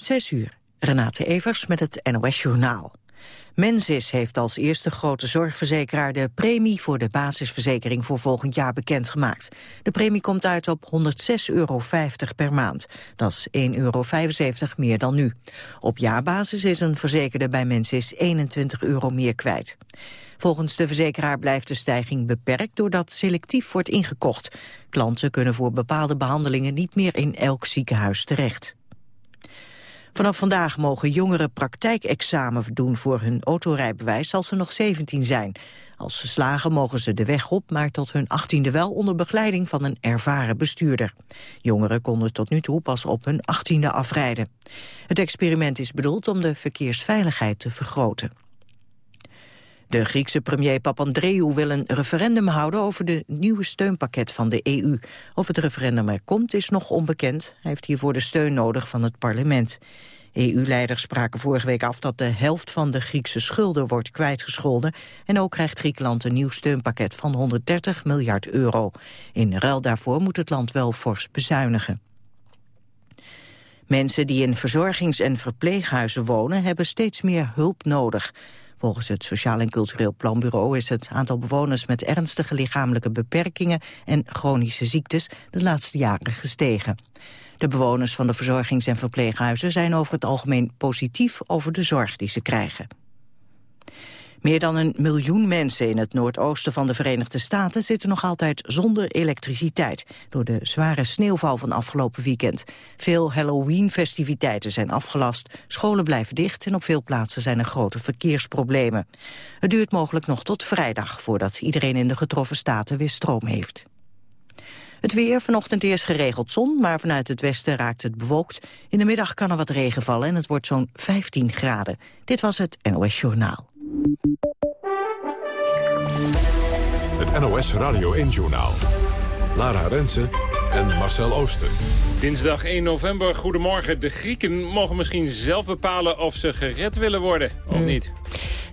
Zes uur. Renate Evers met het NOS Journaal. Mensis heeft als eerste grote zorgverzekeraar de premie voor de basisverzekering voor volgend jaar bekendgemaakt. De premie komt uit op 106,50 euro per maand. Dat is 1,75 euro meer dan nu. Op jaarbasis is een verzekerde bij Mensis 21 euro meer kwijt. Volgens de verzekeraar blijft de stijging beperkt doordat selectief wordt ingekocht. Klanten kunnen voor bepaalde behandelingen niet meer in elk ziekenhuis terecht. Vanaf vandaag mogen jongeren praktijkexamen doen voor hun autorijbewijs als ze nog 17 zijn. Als ze slagen mogen ze de weg op, maar tot hun 18e wel onder begeleiding van een ervaren bestuurder. Jongeren konden tot nu toe pas op hun 18e afrijden. Het experiment is bedoeld om de verkeersveiligheid te vergroten. De Griekse premier Papandreou wil een referendum houden over de nieuwe steunpakket van de EU. Of het referendum er komt is nog onbekend. Hij heeft hiervoor de steun nodig van het parlement. EU-leiders spraken vorige week af dat de helft van de Griekse schulden wordt kwijtgescholden. En ook krijgt Griekenland een nieuw steunpakket van 130 miljard euro. In ruil daarvoor moet het land wel fors bezuinigen. Mensen die in verzorgings- en verpleeghuizen wonen hebben steeds meer hulp nodig. Volgens het Sociaal en Cultureel Planbureau is het aantal bewoners met ernstige lichamelijke beperkingen en chronische ziektes de laatste jaren gestegen. De bewoners van de verzorgings- en verpleeghuizen zijn over het algemeen positief over de zorg die ze krijgen. Meer dan een miljoen mensen in het noordoosten van de Verenigde Staten zitten nog altijd zonder elektriciteit door de zware sneeuwval van afgelopen weekend. Veel Halloween-festiviteiten zijn afgelast, scholen blijven dicht en op veel plaatsen zijn er grote verkeersproblemen. Het duurt mogelijk nog tot vrijdag voordat iedereen in de getroffen staten weer stroom heeft. Het weer, vanochtend eerst geregeld zon, maar vanuit het westen raakt het bewolkt. In de middag kan er wat regen vallen en het wordt zo'n 15 graden. Dit was het NOS Journaal. Het NOS Radio 1-journaal. Lara Rensen en Marcel Ooster. Dinsdag 1 november, goedemorgen. De Grieken mogen misschien zelf bepalen of ze gered willen worden, of Hmm. niet.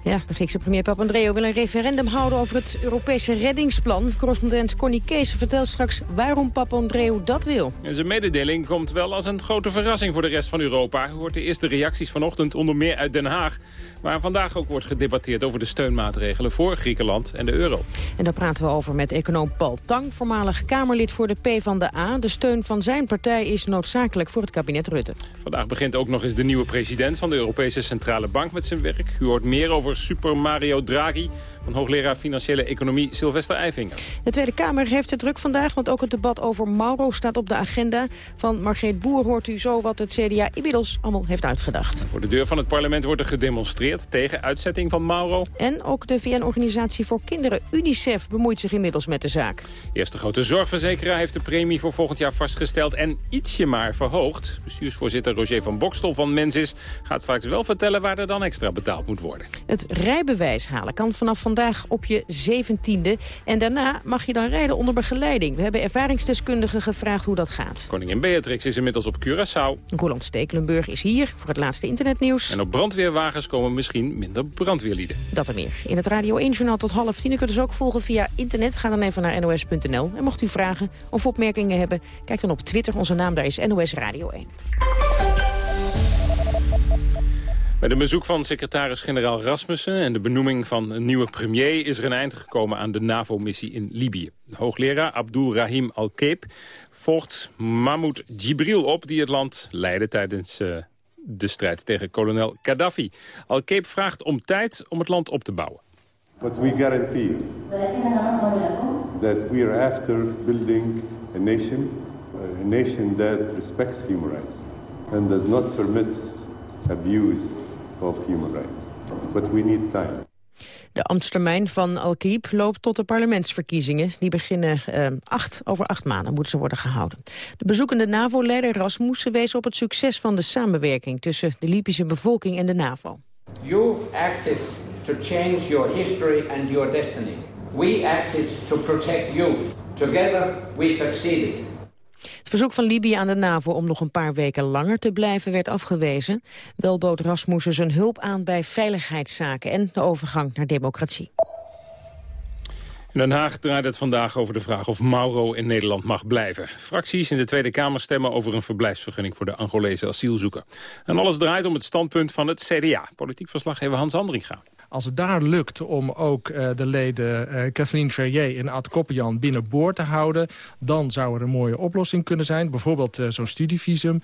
Ja, de Griekse premier Papandreou wil een referendum houden over het Europese reddingsplan. Correspondent Connie Kees vertelt straks waarom Papandreou dat wil. En zijn mededeling komt wel als een grote verrassing voor de rest van Europa. U hoort de eerste reacties vanochtend onder meer uit Den Haag. Waar vandaag ook wordt gedebatteerd over de steunmaatregelen voor Griekenland en de euro. En daar praten we over met econoom Paul Tang, voormalig Kamerlid voor de PvdA. De steun van zijn partij is noodzakelijk voor het kabinet Rutte. Vandaag begint ook nog eens de nieuwe president van de Europese Centrale Bank met zijn werk. U hoort meer over Super Mario Draghi van hoogleraar Financiële Economie Sylvester Eifinger. De Tweede Kamer heeft het druk vandaag, want ook het debat over Mauro staat op de agenda. Van Margreet Boer hoort u zo wat het CDA inmiddels allemaal heeft uitgedacht. Voor de deur van het parlement wordt er gedemonstreerd tegen uitzetting van Mauro. En ook de VN-organisatie voor kinderen, UNICEF, bemoeit zich inmiddels met de zaak. Eerste grote zorgverzekeraar heeft de premie voor volgend jaar vastgesteld en ietsje maar verhoogd. Bestuursvoorzitter Roger van Bokstel van Mensis gaat straks wel vertellen waar er dan extra betaald moet worden. Het rijbewijs halen kan vanaf vandaag op je zeventiende. En daarna mag je dan rijden onder begeleiding. We hebben ervaringsdeskundigen gevraagd hoe dat gaat. Koningin Beatrix is inmiddels op Curaçao. Roland Stekelenburg is hier voor het laatste internetnieuws. En op brandweerwagens komen misschien minder brandweerlieden. Dat er meer. In het Radio 1-journaal tot half tien. U kunt dus ook volgen via internet. Ga dan even naar nos.nl. En mocht u vragen of opmerkingen hebben, kijk dan op Twitter. Onze naam daar is NOS Radio 1. Met een bezoek van secretaris-generaal Rasmussen en de benoeming van een nieuwe premier is er een eind gekomen aan de NAVO-missie in Libië. De hoogleraar Abdul Rahim Al-Keep volgt Mahmoud Jibril op die het land leidde tijdens uh, de strijd tegen kolonel Gaddafi. Al-Keep vraagt om tijd om het land op te bouwen. But we guarantee that we are after building a nation, a nation that respects human rights and does not permit abuse of human rights. But we need time. De ambtstermijn van Al-Kiep loopt tot de parlementsverkiezingen. Die beginnen eh, acht, over acht maanden moeten ze worden gehouden. De bezoekende NAVO-leider Rasmussen wees op het succes van de samenwerking... tussen de Libische bevolking en de NAVO. You acted to change your history and your destiny. We acted to protect you. Together we succeeded. Verzoek van Libië aan de NAVO om nog een paar weken langer te blijven werd afgewezen. Wel bood Rasmussen zijn hulp aan bij veiligheidszaken en de overgang naar democratie. In Den Haag draait het vandaag over de vraag of Mauro in Nederland mag blijven. Fracties in de Tweede Kamer stemmen over een verblijfsvergunning voor de Angolese asielzoeker. En alles draait om het standpunt van het CDA. Politiek verslaggever Hans Andringa. Als het daar lukt om ook uh, de leden uh, Kathleen Verrier en Ad Koppenjan binnenboord te houden... dan zou er een mooie oplossing kunnen zijn. Bijvoorbeeld uh, zo'n studievisum.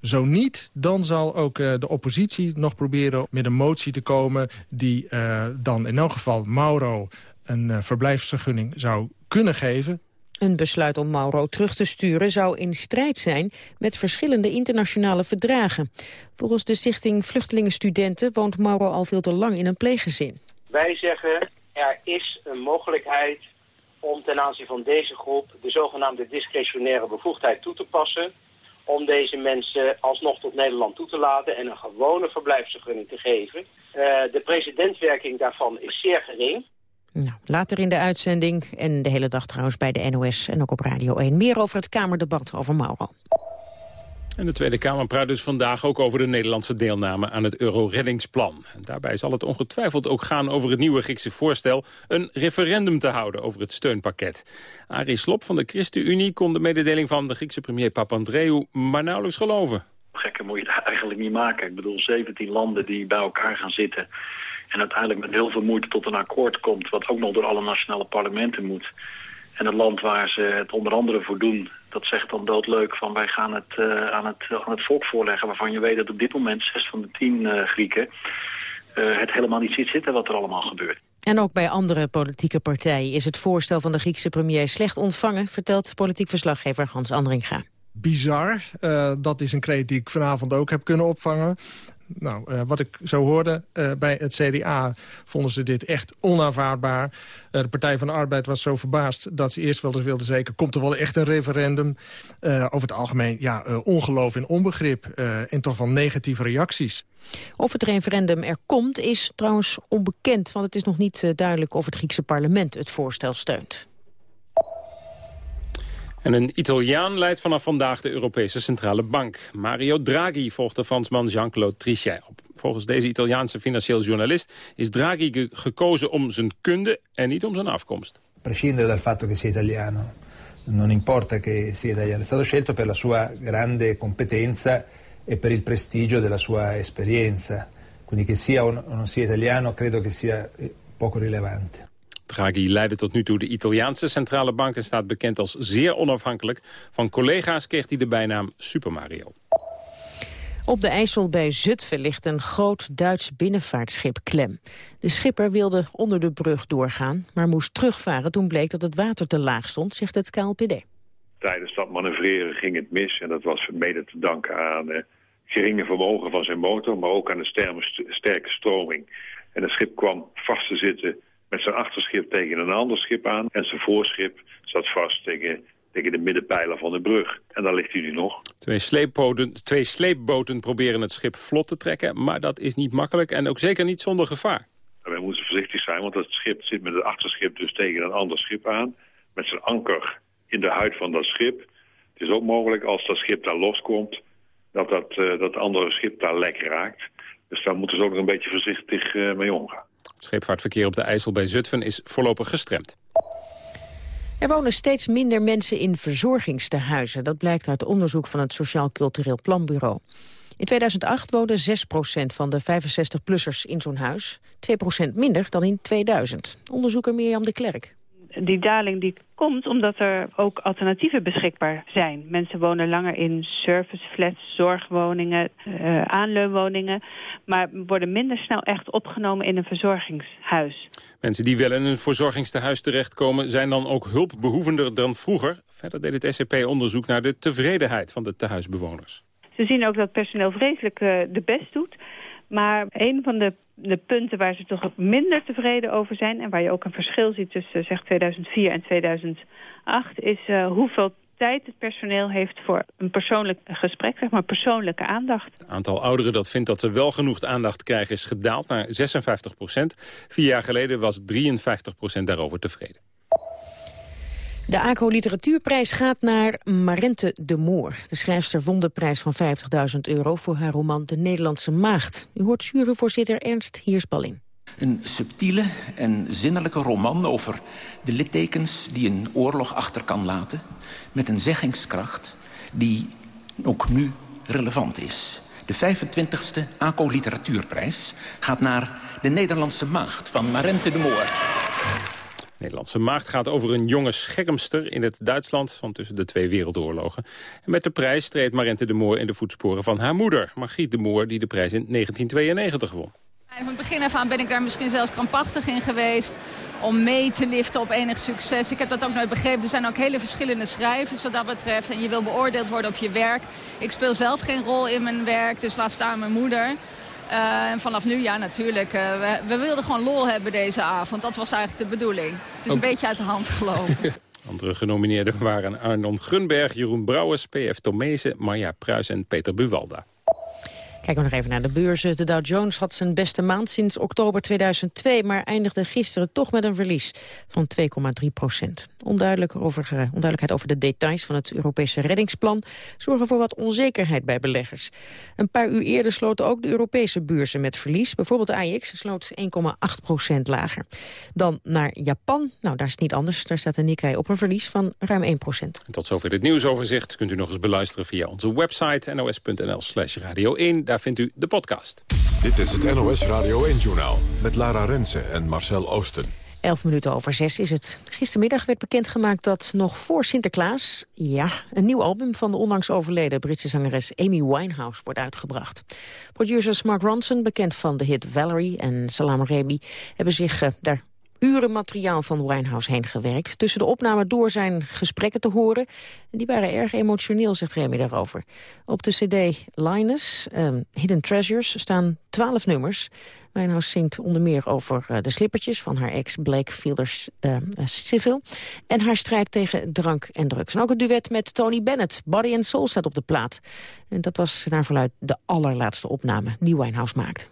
Zo niet, dan zal ook de oppositie nog proberen met een motie te komen... die dan in elk geval Mauro een verblijfsvergunning zou kunnen geven. Een besluit om Mauro terug te sturen zou in strijd zijn met verschillende internationale verdragen. Volgens de stichting Vluchtelingenstudenten woont Mauro al veel te lang in een pleeggezin. Wij zeggen er is een mogelijkheid om ten aanzien van deze groep de zogenaamde discretionaire bevoegdheid toe te passen om deze mensen alsnog tot Nederland toe te laten en een gewone verblijfsvergunning te geven. Uh, de precedentwerking daarvan is zeer gering. Nou, later in de uitzending en de hele dag trouwens bij de NOS en ook op Radio 1. Meer over het Kamerdebat over Mauro. En de Tweede Kamer praat dus vandaag ook over de Nederlandse deelname aan het Euro-reddingsplan. Daarbij zal het ongetwijfeld ook gaan over het nieuwe Griekse voorstel een referendum te houden over het steunpakket. Arie Slop van de ChristenUnie kon de mededeling van de Griekse premier Papandreou maar nauwelijks geloven. Gekker moet je het eigenlijk niet maken. Ik bedoel, 17 landen die bij elkaar gaan zitten en uiteindelijk met heel veel moeite tot een akkoord komt, wat ook nog door alle nationale parlementen moet. En het land waar ze het onder andere voor doen, dat zegt dan doodleuk van wij gaan het, uh, aan, het aan het volk voorleggen... waarvan je weet dat op dit moment zes van de tien uh, Grieken uh, het helemaal niet ziet zitten wat er allemaal gebeurt. En ook bij andere politieke partijen is het voorstel van de Griekse premier slecht ontvangen... vertelt politiek verslaggever Hans Andringa. Bizar, dat is een kreet die ik vanavond ook heb kunnen opvangen. Nou, uh, wat ik zo hoorde, uh, bij het CDA vonden ze dit echt onaanvaardbaar. Uh, de Partij van de Arbeid was zo verbaasd dat ze eerst wel eens wilden zeker... komt er wel echt een referendum? over het algemeen, ja, ongeloof en onbegrip en toch wel negatieve reacties. Of het referendum er komt is trouwens onbekend... want het is nog niet duidelijk of het Griekse parlement het voorstel steunt. En een Italiaan leidt vanaf vandaag de Europese Centrale Bank. Mario Draghi volgt de Fransman Jean-Claude Trichet op. Volgens deze Italiaanse financieel journalist is Draghi ge gekozen om zijn kunde en niet om zijn afkomst. Prescindere dal fatto che sia italiano. Non importa che sia italiano. È stato scelto per la sua grande competenza e per il prestigio della sua esperienza. Quindi che sia o non sia italiano credo che sia poco rilevante. Draghi leidde tot nu toe de Italiaanse centrale bank... en staat bekend als zeer onafhankelijk. Van collega's kreeg hij de bijnaam Super Mario. Op de IJssel bij Zutphen ligt een groot Duits binnenvaartschip klem. De schipper wilde onder de brug doorgaan, maar moest terugvaren... toen bleek dat het water te laag stond, zegt het KLPD. Tijdens dat manoeuvreren ging het mis en dat was mede te danken aan... het geringe vermogen van zijn motor, maar ook aan de sterke stroming. En het schip kwam vast te zitten met zijn achterschip tegen een ander schip aan. En zijn voorschip zat vast tegen, tegen de middenpijler van de brug. En daar ligt hij nu nog. Twee sleepboten, twee sleepboten proberen het schip vlot te trekken. Maar dat is niet makkelijk en ook zeker niet zonder gevaar. En wij moeten voorzichtig zijn, want het schip zit met het achterschip dus tegen een ander schip aan. Met zijn anker in de huid van dat schip. Het is ook mogelijk als dat schip daar loskomt, dat dat, uh, dat andere schip daar lek raakt. Dus daar moeten ze ook nog een beetje voorzichtig uh, mee omgaan. Het scheepvaartverkeer op de IJssel bij Zutphen is voorlopig gestremd. Er wonen steeds minder mensen in verzorgingstehuizen. Dat blijkt uit onderzoek van het Sociaal Cultureel Planbureau. In 2008 woonden 6% van de 65-plussers in zo'n huis. 2% minder dan in 2000. Onderzoeker Mirjam de Klerk die daling die komt omdat er ook alternatieven beschikbaar zijn. Mensen wonen langer in serviceflats, zorgwoningen, uh, aanleunwoningen... maar worden minder snel echt opgenomen in een verzorgingshuis. Mensen die wel in een verzorgingstehuis terechtkomen... zijn dan ook hulpbehoevender dan vroeger. Verder deed het SCP onderzoek naar de tevredenheid van de tehuisbewoners. Ze zien ook dat personeel vreselijk uh, de best doet... Maar een van de, de punten waar ze toch minder tevreden over zijn... en waar je ook een verschil ziet tussen zeg, 2004 en 2008... is uh, hoeveel tijd het personeel heeft voor een persoonlijk gesprek, zeg maar persoonlijke aandacht. Het aantal ouderen dat vindt dat ze wel genoeg aandacht krijgen is gedaald naar 56 procent. Vier jaar geleden was 53 procent daarover tevreden. De ACO Literatuurprijs gaat naar Marente de Moor. De schrijfster won de prijs van 50.000 euro voor haar roman De Nederlandse Maagd. U hoort juryvoorzitter Ernst Hiersballing. Een subtiele en zinnelijke roman over de littekens die een oorlog achter kan laten... met een zeggingskracht die ook nu relevant is. De 25e ACO Literatuurprijs gaat naar de Nederlandse maagd van Marente de Moor. Nederlandse maagd gaat over een jonge schermster in het Duitsland van tussen de twee wereldoorlogen. En met de prijs treedt Marente de Moor in de voetsporen van haar moeder, Margriet de Moor, die de prijs in 1992 won. Van het begin af aan ben ik daar misschien zelfs krampachtig in geweest om mee te liften op enig succes. Ik heb dat ook nooit begrepen. Er zijn ook hele verschillende schrijvers wat dat betreft. En je wil beoordeeld worden op je werk. Ik speel zelf geen rol in mijn werk, dus laat staan mijn moeder. Uh, en vanaf nu, ja, natuurlijk. Uh, we, we, wilden gewoon lol hebben deze avond. Dat was eigenlijk de bedoeling. Het is een beetje uit de hand gelopen. Andere genomineerden waren Arnon Gunberg, Jeroen Brouwers, P.F. Tomezen, Marja Pruis en Peter Buwalda. Kijken we nog even naar de beurzen. De Dow Jones had zijn beste maand sinds oktober 2002... maar eindigde gisteren toch met een verlies van 2,3 procent. Uh, onduidelijkheid over de details van het Europese reddingsplan... zorgen voor wat onzekerheid bij beleggers. Een paar uur eerder sloten ook de Europese beurzen met verlies. Bijvoorbeeld de AX sloot 1,8 procent lager. Dan naar Japan. Nou, daar is het niet anders. Daar staat de Nikkei op een verlies van ruim 1 procent. Tot zover dit nieuwsoverzicht. Kunt u nog eens beluisteren via onze website nos.nl slash radio 1 daar vindt u de podcast. Dit is het NOS Radio 1-journaal met Lara Rensen en Marcel Oosten. Elf minuten over zes is het. Gistermiddag werd bekendgemaakt dat nog voor Sinterklaas... ja, een nieuw album van de onlangs overleden Britse zangeres Amy Winehouse wordt uitgebracht. Producers Mark Ronson, bekend van de hit Valerie en Salam Remy... hebben zich uh, daar uren materiaal van Winehouse heen gewerkt. Tussen de opname door zijn gesprekken te horen. En die waren erg emotioneel, zegt Remy daarover. Op de cd Linus, um, Hidden Treasures, staan twaalf nummers. Winehouse zingt onder meer over uh, de slippertjes van haar ex Blake Fielders uh, Civil. En haar strijd tegen drank en drugs. En ook het duet met Tony Bennett, Body and Soul, staat op de plaat. En dat was naar verluid de allerlaatste opname die Winehouse maakte.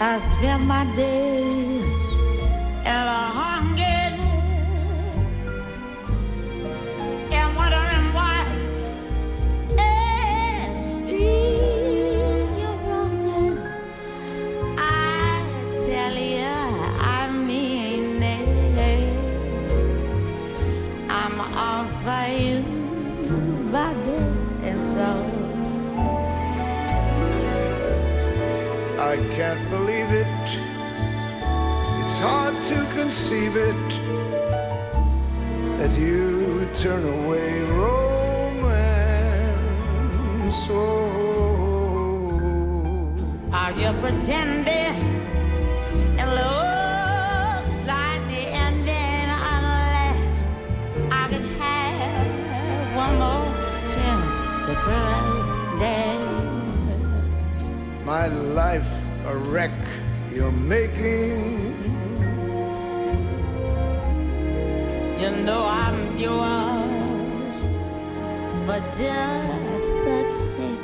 I spend my days I can't believe it. It's hard to conceive it that you turn away romance. Oh. Are you pretending? It looks like the ending unless I could have one more chance to pretend. My life a wreck you're making. You know I'm yours for just the taking.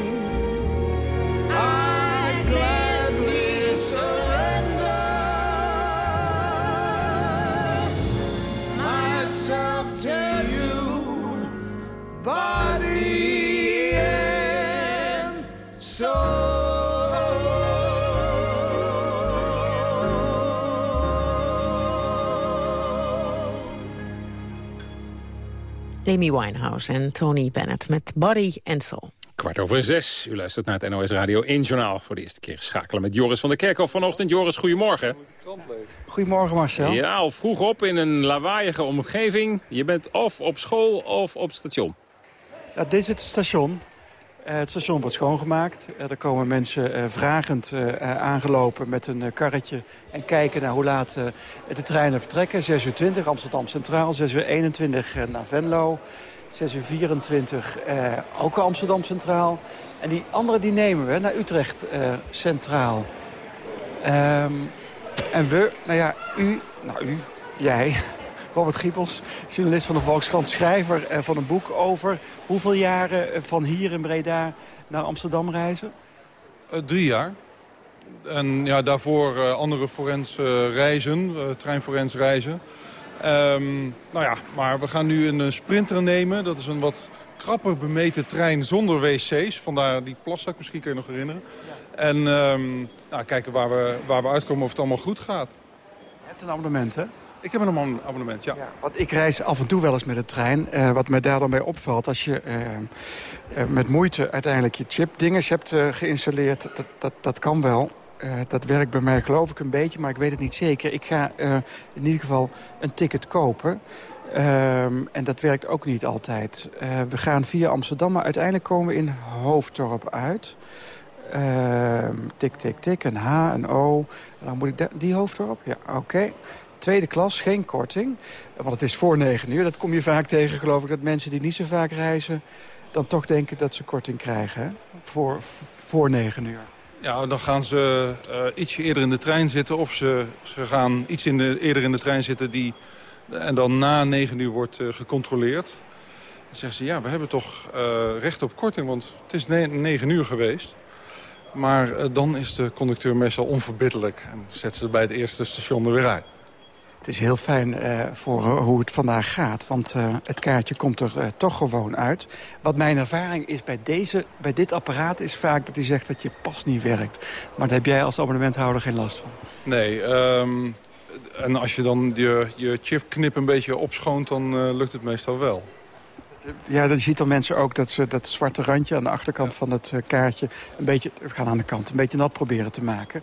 Amy Winehouse en Tony Bennett met Body and Soul. Kwart over zes. U luistert naar het NOS Radio 1 Journaal. Voor de eerste keer schakelen met Joris van der Kerkhof vanochtend. Joris, goedemorgen. Goedemorgen Marcel. Ja, al vroeg op in een lawaaiige omgeving. Je bent of op school of op station. Ja, dit is het station. Eh, het station wordt schoongemaakt. Eh, er komen mensen eh, vragend aangelopen met een karretje... en kijken naar hoe laat de treinen vertrekken. 6 uur 20 Amsterdam Centraal, 6 uur 21 eh, naar Venlo... 6 uur 24 eh, ook Amsterdam Centraal. En die andere die nemen we naar Utrecht Centraal. Ehm, en we, nou ja, u, nou u, jij, Robert Giepels, journalist van de Volkskrant, schrijver eh, van een boek over hoeveel jaren eh, van hier in Breda naar Amsterdam reizen? Eh, drie jaar. En ja, daarvoor andere forens eh, reizen, treinforens reizen. Ehm, nou ja, maar we gaan nu een sprinter nemen. Dat is een wat krapper bemeten trein zonder wc's. Vandaar die plaszak, misschien kun je nog herinneren. En ehm, nou, kijken waar we, waar we uitkomen of het allemaal goed gaat. Je hebt een abonnement, hè? Ik heb een abon- abonnement, ja. Want ik reis af en toe wel eens met de trein. Eh, wat mij daar dan bij opvalt, als je eh, eh, met moeite uiteindelijk je chipdinges hebt geïnstalleerd, dat, dat, dat kan wel. Dat werkt bij mij geloof ik een beetje, maar ik weet het niet zeker. Ik ga in ieder geval een ticket kopen. Ehm, en dat werkt ook niet altijd. We gaan via Amsterdam, maar uiteindelijk komen we in Hoofddorp uit. Ehm, tik, tik, tik, een H, een O. En dan moet ik die Hoofddorp? Ja, oké. Tweede klas, geen korting. Want het is voor negen uur. Dat kom je vaak tegen, geloof ik, dat mensen die niet zo vaak reizen... dan toch denken dat ze korting krijgen? Voor, voor negen uur. Ja, dan gaan ze eh, ietsje eerder in de trein zitten. Of ze, ze gaan iets in de, eerder in de trein zitten die, en dan na negen uur wordt eh, gecontroleerd. Dan zeggen ze, ja, we hebben toch eh, recht op korting, want het is ne- negen uur geweest. Maar dan is de conducteur meestal onverbiddelijk en zet ze bij het eerste station er weer uit. Het is heel fijn eh, voor eh, hoe het vandaag gaat. Want eh, het kaartje komt er toch gewoon uit. Wat mijn ervaring is bij, deze, bij dit apparaat... is vaak dat hij zegt dat je pas niet werkt. Maar daar heb jij als abonnementhouder geen last van. Nee, ehm, en als je dan je, je chipknip een beetje opschoont, dan lukt het meestal wel. Ja, dan ziet dan mensen ook dat ze dat zwarte randje aan de achterkant van het eh, kaartje... een beetje, we gaan aan de kant, een beetje nat proberen te maken.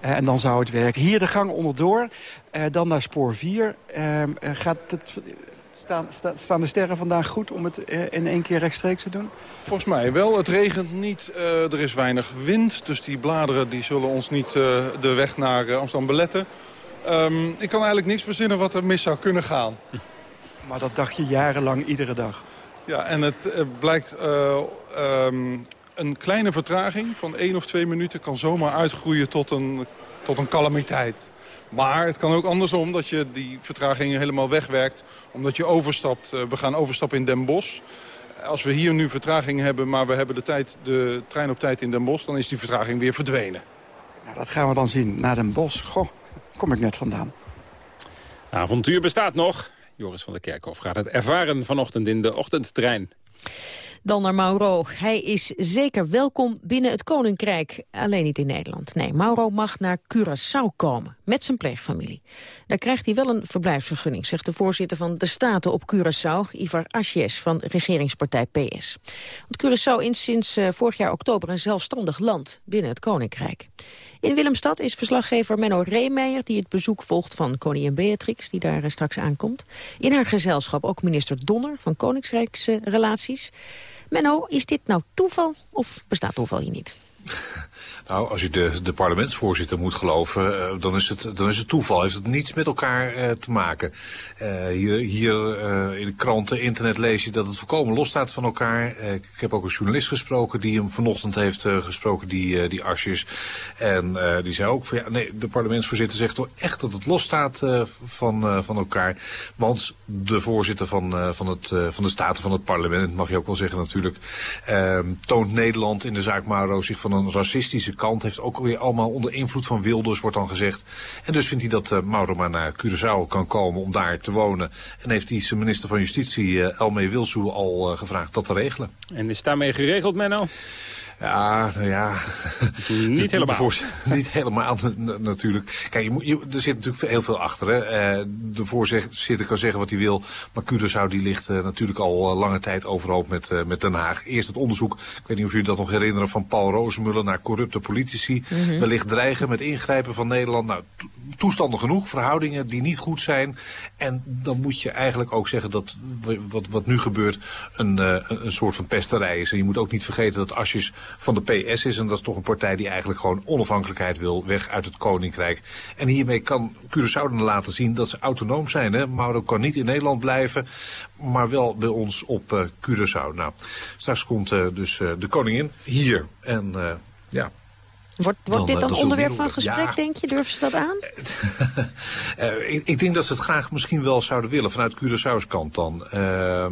Eh, en dan zou het werken. Hier de gang onderdoor, eh, dan naar spoor 4. Ehm, eh, gaat het, staan, sta- staan de sterren vandaag goed om het in één keer rechtstreeks te doen? Volgens mij wel. Het regent niet, er is weinig wind. Dus die bladeren die zullen ons niet de weg naar Amsterdam beletten. Ehm, ik kan eigenlijk niks verzinnen wat er mis zou kunnen gaan. Maar dat dacht je jarenlang iedere dag. Ja, en het eh, blijkt... eh, ehm, een kleine vertraging van één of twee minuten kan zomaar uitgroeien tot een, tot een calamiteit. Maar het kan ook andersom dat je die vertraging helemaal wegwerkt. Omdat je overstapt. Eh, we gaan overstappen in Den Bosch. Als we hier nu vertraging hebben, maar we hebben de, tijd, de trein op tijd in Den Bosch... dan is die vertraging weer verdwenen. Nou, dat gaan we dan zien. Naar Den Bosch. Goh, kom ik net vandaan. Avontuur bestaat nog. Joris van der Kerkhof gaat het ervaren vanochtend in de ochtendtrein. Dan naar Mauro. Hij is zeker welkom binnen het Koninkrijk. Alleen niet in Nederland. Nee, Mauro mag naar Curaçao komen. Met zijn pleegfamilie. Daar krijgt hij wel een verblijfsvergunning, zegt de voorzitter van de Staten op Curaçao, Ivar Asjes van regeringspartij PS. Want Curaçao is sinds eh, vorig jaar oktober een zelfstandig land binnen het Koninkrijk. In Willemstad is verslaggever Menno Reemeijer... die het bezoek volgt van koningin Beatrix, die daar eh, straks aankomt. In haar gezelschap ook minister Donner van Koningsrijksrelaties. Menno, is dit nou toeval of bestaat toeval hier niet? Nou, als je de, de parlementsvoorzitter moet geloven, uh, dan, is het, dan is het toeval. Heeft het niets met elkaar uh, te maken. Uh, hier hier in de kranten, internet lees je dat het volkomen los staat van elkaar. ik heb ook een journalist gesproken die hem vanochtend heeft gesproken, die, die Asjes. En die zei ook van ja, nee, de parlementsvoorzitter zegt toch echt dat het los staat van, van elkaar. Want de voorzitter van, van, het, van de Staten van het parlement, mag je ook wel zeggen natuurlijk, toont Nederland in de zaak Mauro zich van een kant. Heeft ook weer allemaal onder invloed van Wilders, wordt dan gezegd. En dus vindt hij dat uh, Mauro maar naar Curaçao kan komen om daar te wonen. En heeft hij zijn minister van Justitie, uh, Elmee Wilsou, al uh, gevraagd dat te regelen. En is daarmee geregeld, Menno? Ja, nou ja. Niet helemaal. niet helemaal natuurlijk. Kijk, je moet, je, er zit natuurlijk heel veel achter. Hè. Uh, de voorzitter kan zeggen wat hij wil. Maar Curaçao die ligt uh, natuurlijk al uh, lange tijd overhoop met, met Den Haag. Eerst het onderzoek, ik weet niet of jullie dat nog herinneren, van Paul Rozenmuller naar corrupte politici. Mm -hmm. Wellicht dreigen met ingrijpen van Nederland. Nou, toestanden genoeg, verhoudingen die niet goed zijn. En dan moet je eigenlijk ook zeggen dat wat, wat nu gebeurt een, een soort van pesterij is. En je moet ook niet vergeten dat Asjes van de PS is. En dat is toch een partij die eigenlijk gewoon onafhankelijkheid wil, weg uit het Koninkrijk. En hiermee kan Curaçao laten zien dat ze autonoom zijn. Hè? Mauro kan niet in Nederland blijven, maar wel bij ons op uh, Curaçao. Nou, straks komt uh, dus uh, de koningin hier. En ja, Wordt, wordt dit dan onderwerp van gesprek, ja. denk je? Durven ze dat aan? uh, ik, ik, denk dat ze het graag misschien wel zouden willen, vanuit Curaçao's kant dan. Uh,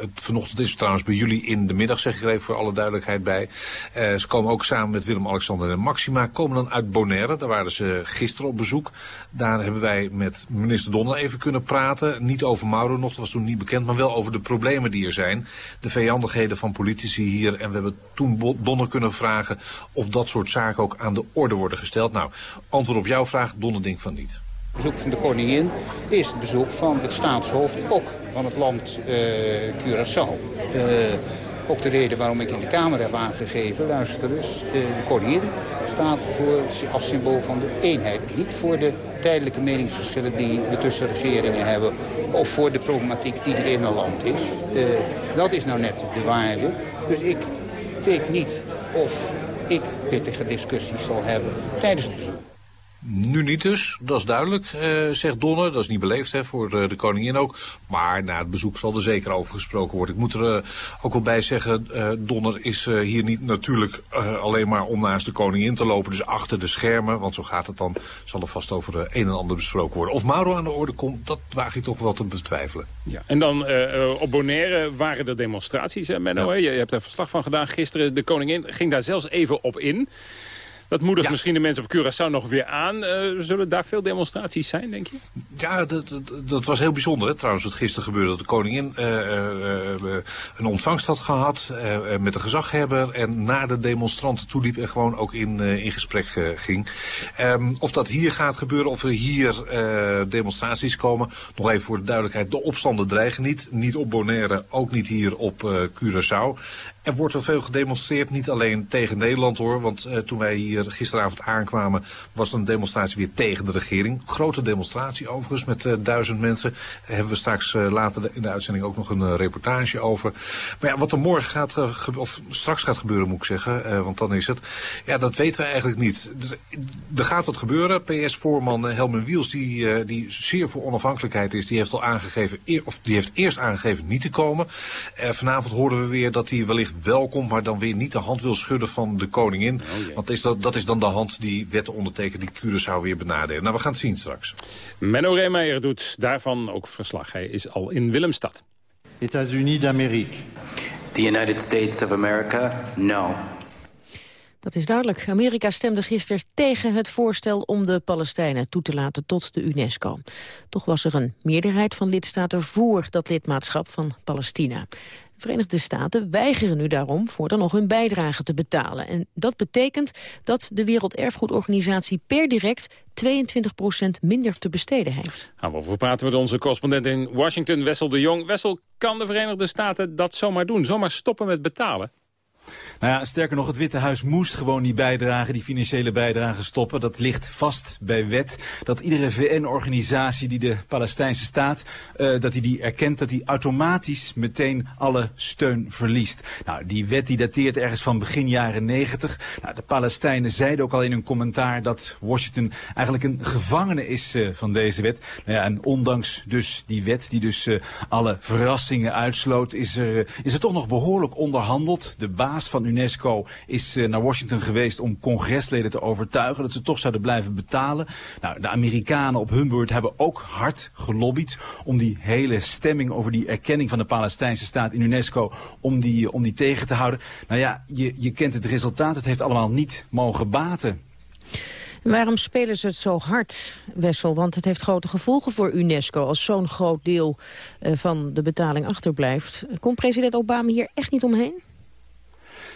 het, vanochtend is het trouwens bij jullie in de middag, zeg ik er even voor alle duidelijkheid bij. Uh, ze komen ook samen met Willem-Alexander en Maxima, komen dan uit Bonaire. Daar waren ze gisteren op bezoek. Daar hebben wij met minister Donner even kunnen praten. Niet over Mauro nog, dat was toen niet bekend, maar wel over de problemen die er zijn. De vijandigheden van politici hier. En we hebben toen Donner kunnen vragen of dat soort zaken ook aan de orde worden gesteld. Nou, antwoord op jouw vraag, Donner denkt van niet. Het bezoek van de koningin is het bezoek van het staatshoofd, ook van het land uh, Curaçao. Uh, ook de reden waarom ik in de Kamer heb aangegeven, luister eens, uh, de koningin staat voor, als symbool van de eenheid. Niet voor de tijdelijke meningsverschillen die we tussen regeringen hebben. Of voor de problematiek die er in een land is. dat is nou net de waarde. Dus ik weet niet of ik pittige discussies zal hebben tijdens het. Nu niet dus, dat is duidelijk, uh, zegt Donner. Dat is niet beleefd hè, voor de, de, koningin ook. Maar na het bezoek zal er zeker over gesproken worden. Ik moet er uh, ook wel bij zeggen, Donner is hier niet natuurlijk alleen maar om naast de koningin te lopen. Dus achter de schermen, want zo gaat het dan, zal er vast over een en ander besproken worden. Of Mauro aan de orde komt, dat waag ik toch wel te betwijfelen. Ja. En dan op Bonaire waren er demonstraties, hè, Menno. Ja. Je, je hebt er verslag van gedaan gisteren. De koningin ging daar zelfs even op in. Dat moedigt ja. misschien de mensen op Curaçao nog weer aan. Uh, zullen daar veel demonstraties zijn, denk je? Ja, dat, dat, dat was heel bijzonder. Hè? Trouwens, wat gisteren gebeurde dat de koningin uh, uh, een ontvangst had gehad met de gezaghebber. En naar de demonstranten toeliep en gewoon ook in, in gesprek ging. Um, of dat hier gaat gebeuren, of er hier demonstraties komen. Nog even voor de duidelijkheid, de opstanden dreigen niet. Niet op Bonaire, ook niet hier op Curaçao. Er wordt wel veel gedemonstreerd, niet alleen tegen Nederland hoor. Want uh, toen wij hier gisteravond aankwamen was er een demonstratie weer tegen de regering. Grote demonstratie overigens met uh, duizend mensen. Daar hebben we straks uh, later in de uitzending ook nog een reportage over. Maar ja, wat er morgen gaat, of straks gaat gebeuren moet ik zeggen. want dan is het. Ja, dat weten we eigenlijk niet. Er, gaat wat gebeuren. PS-voorman Helmen Wiels, die, die zeer voor onafhankelijkheid is. Die heeft al aangegeven, of die heeft eerst aangegeven niet te komen. vanavond horen we weer dat hij wellicht welkom, maar dan weer niet de hand wil schudden van de koningin. Oh, Want is dat, dat is dan de hand die wetten ondertekent die Curaçao weer benaderen. Nou, we gaan het zien straks. Menno Reemeijer doet daarvan ook verslag. Hij is al in Willemstad. États-Unis d'Amérique. The United States of America, no. Dat is duidelijk. Amerika stemde gisteren tegen het voorstel om de Palestijnen toe te laten tot de UNESCO. Toch was er een meerderheid van lidstaten voor dat lidmaatschap van Palestina. Verenigde Staten weigeren nu daarom voortaan nog hun bijdrage te betalen. En dat betekent dat de Werelderfgoedorganisatie per direct 22% minder te besteden heeft. Gaan we over praten met onze correspondent in Washington, Wessel de Jong. Wessel, kan de Verenigde Staten dat zomaar doen? Zomaar stoppen met betalen? Nou ja, sterker nog, het Witte Huis moest gewoon die bijdrage, die financiële bijdrage stoppen. Dat ligt vast bij wet. Dat iedere VN-organisatie die de Palestijnse staat, uh, dat hij die erkent, dat hij automatisch meteen alle steun verliest. Nou, die wet die dateert ergens van begin jaren 90. Nou, de Palestijnen zeiden ook al in hun commentaar dat Washington eigenlijk een gevangene is uh, van deze wet. Nou ja, en ondanks dus die wet die dus uh, alle verrassingen uitsloot, is er, is er toch nog behoorlijk onderhandeld. De baas van UNESCO is naar Washington geweest om congresleden te overtuigen dat ze toch zouden blijven betalen. Nou, de Amerikanen op hun beurt hebben ook hard gelobbyd om die hele stemming over die erkenning van de Palestijnse staat in UNESCO, om die, om die tegen te houden. Nou ja, je, je kent het resultaat. Het heeft allemaal niet mogen baten. Waarom spelen ze het zo hard, Wessel? Want het heeft grote gevolgen voor UNESCO... als zo'n groot deel uh, van de betaling achterblijft. Komt president Obama hier echt niet omheen?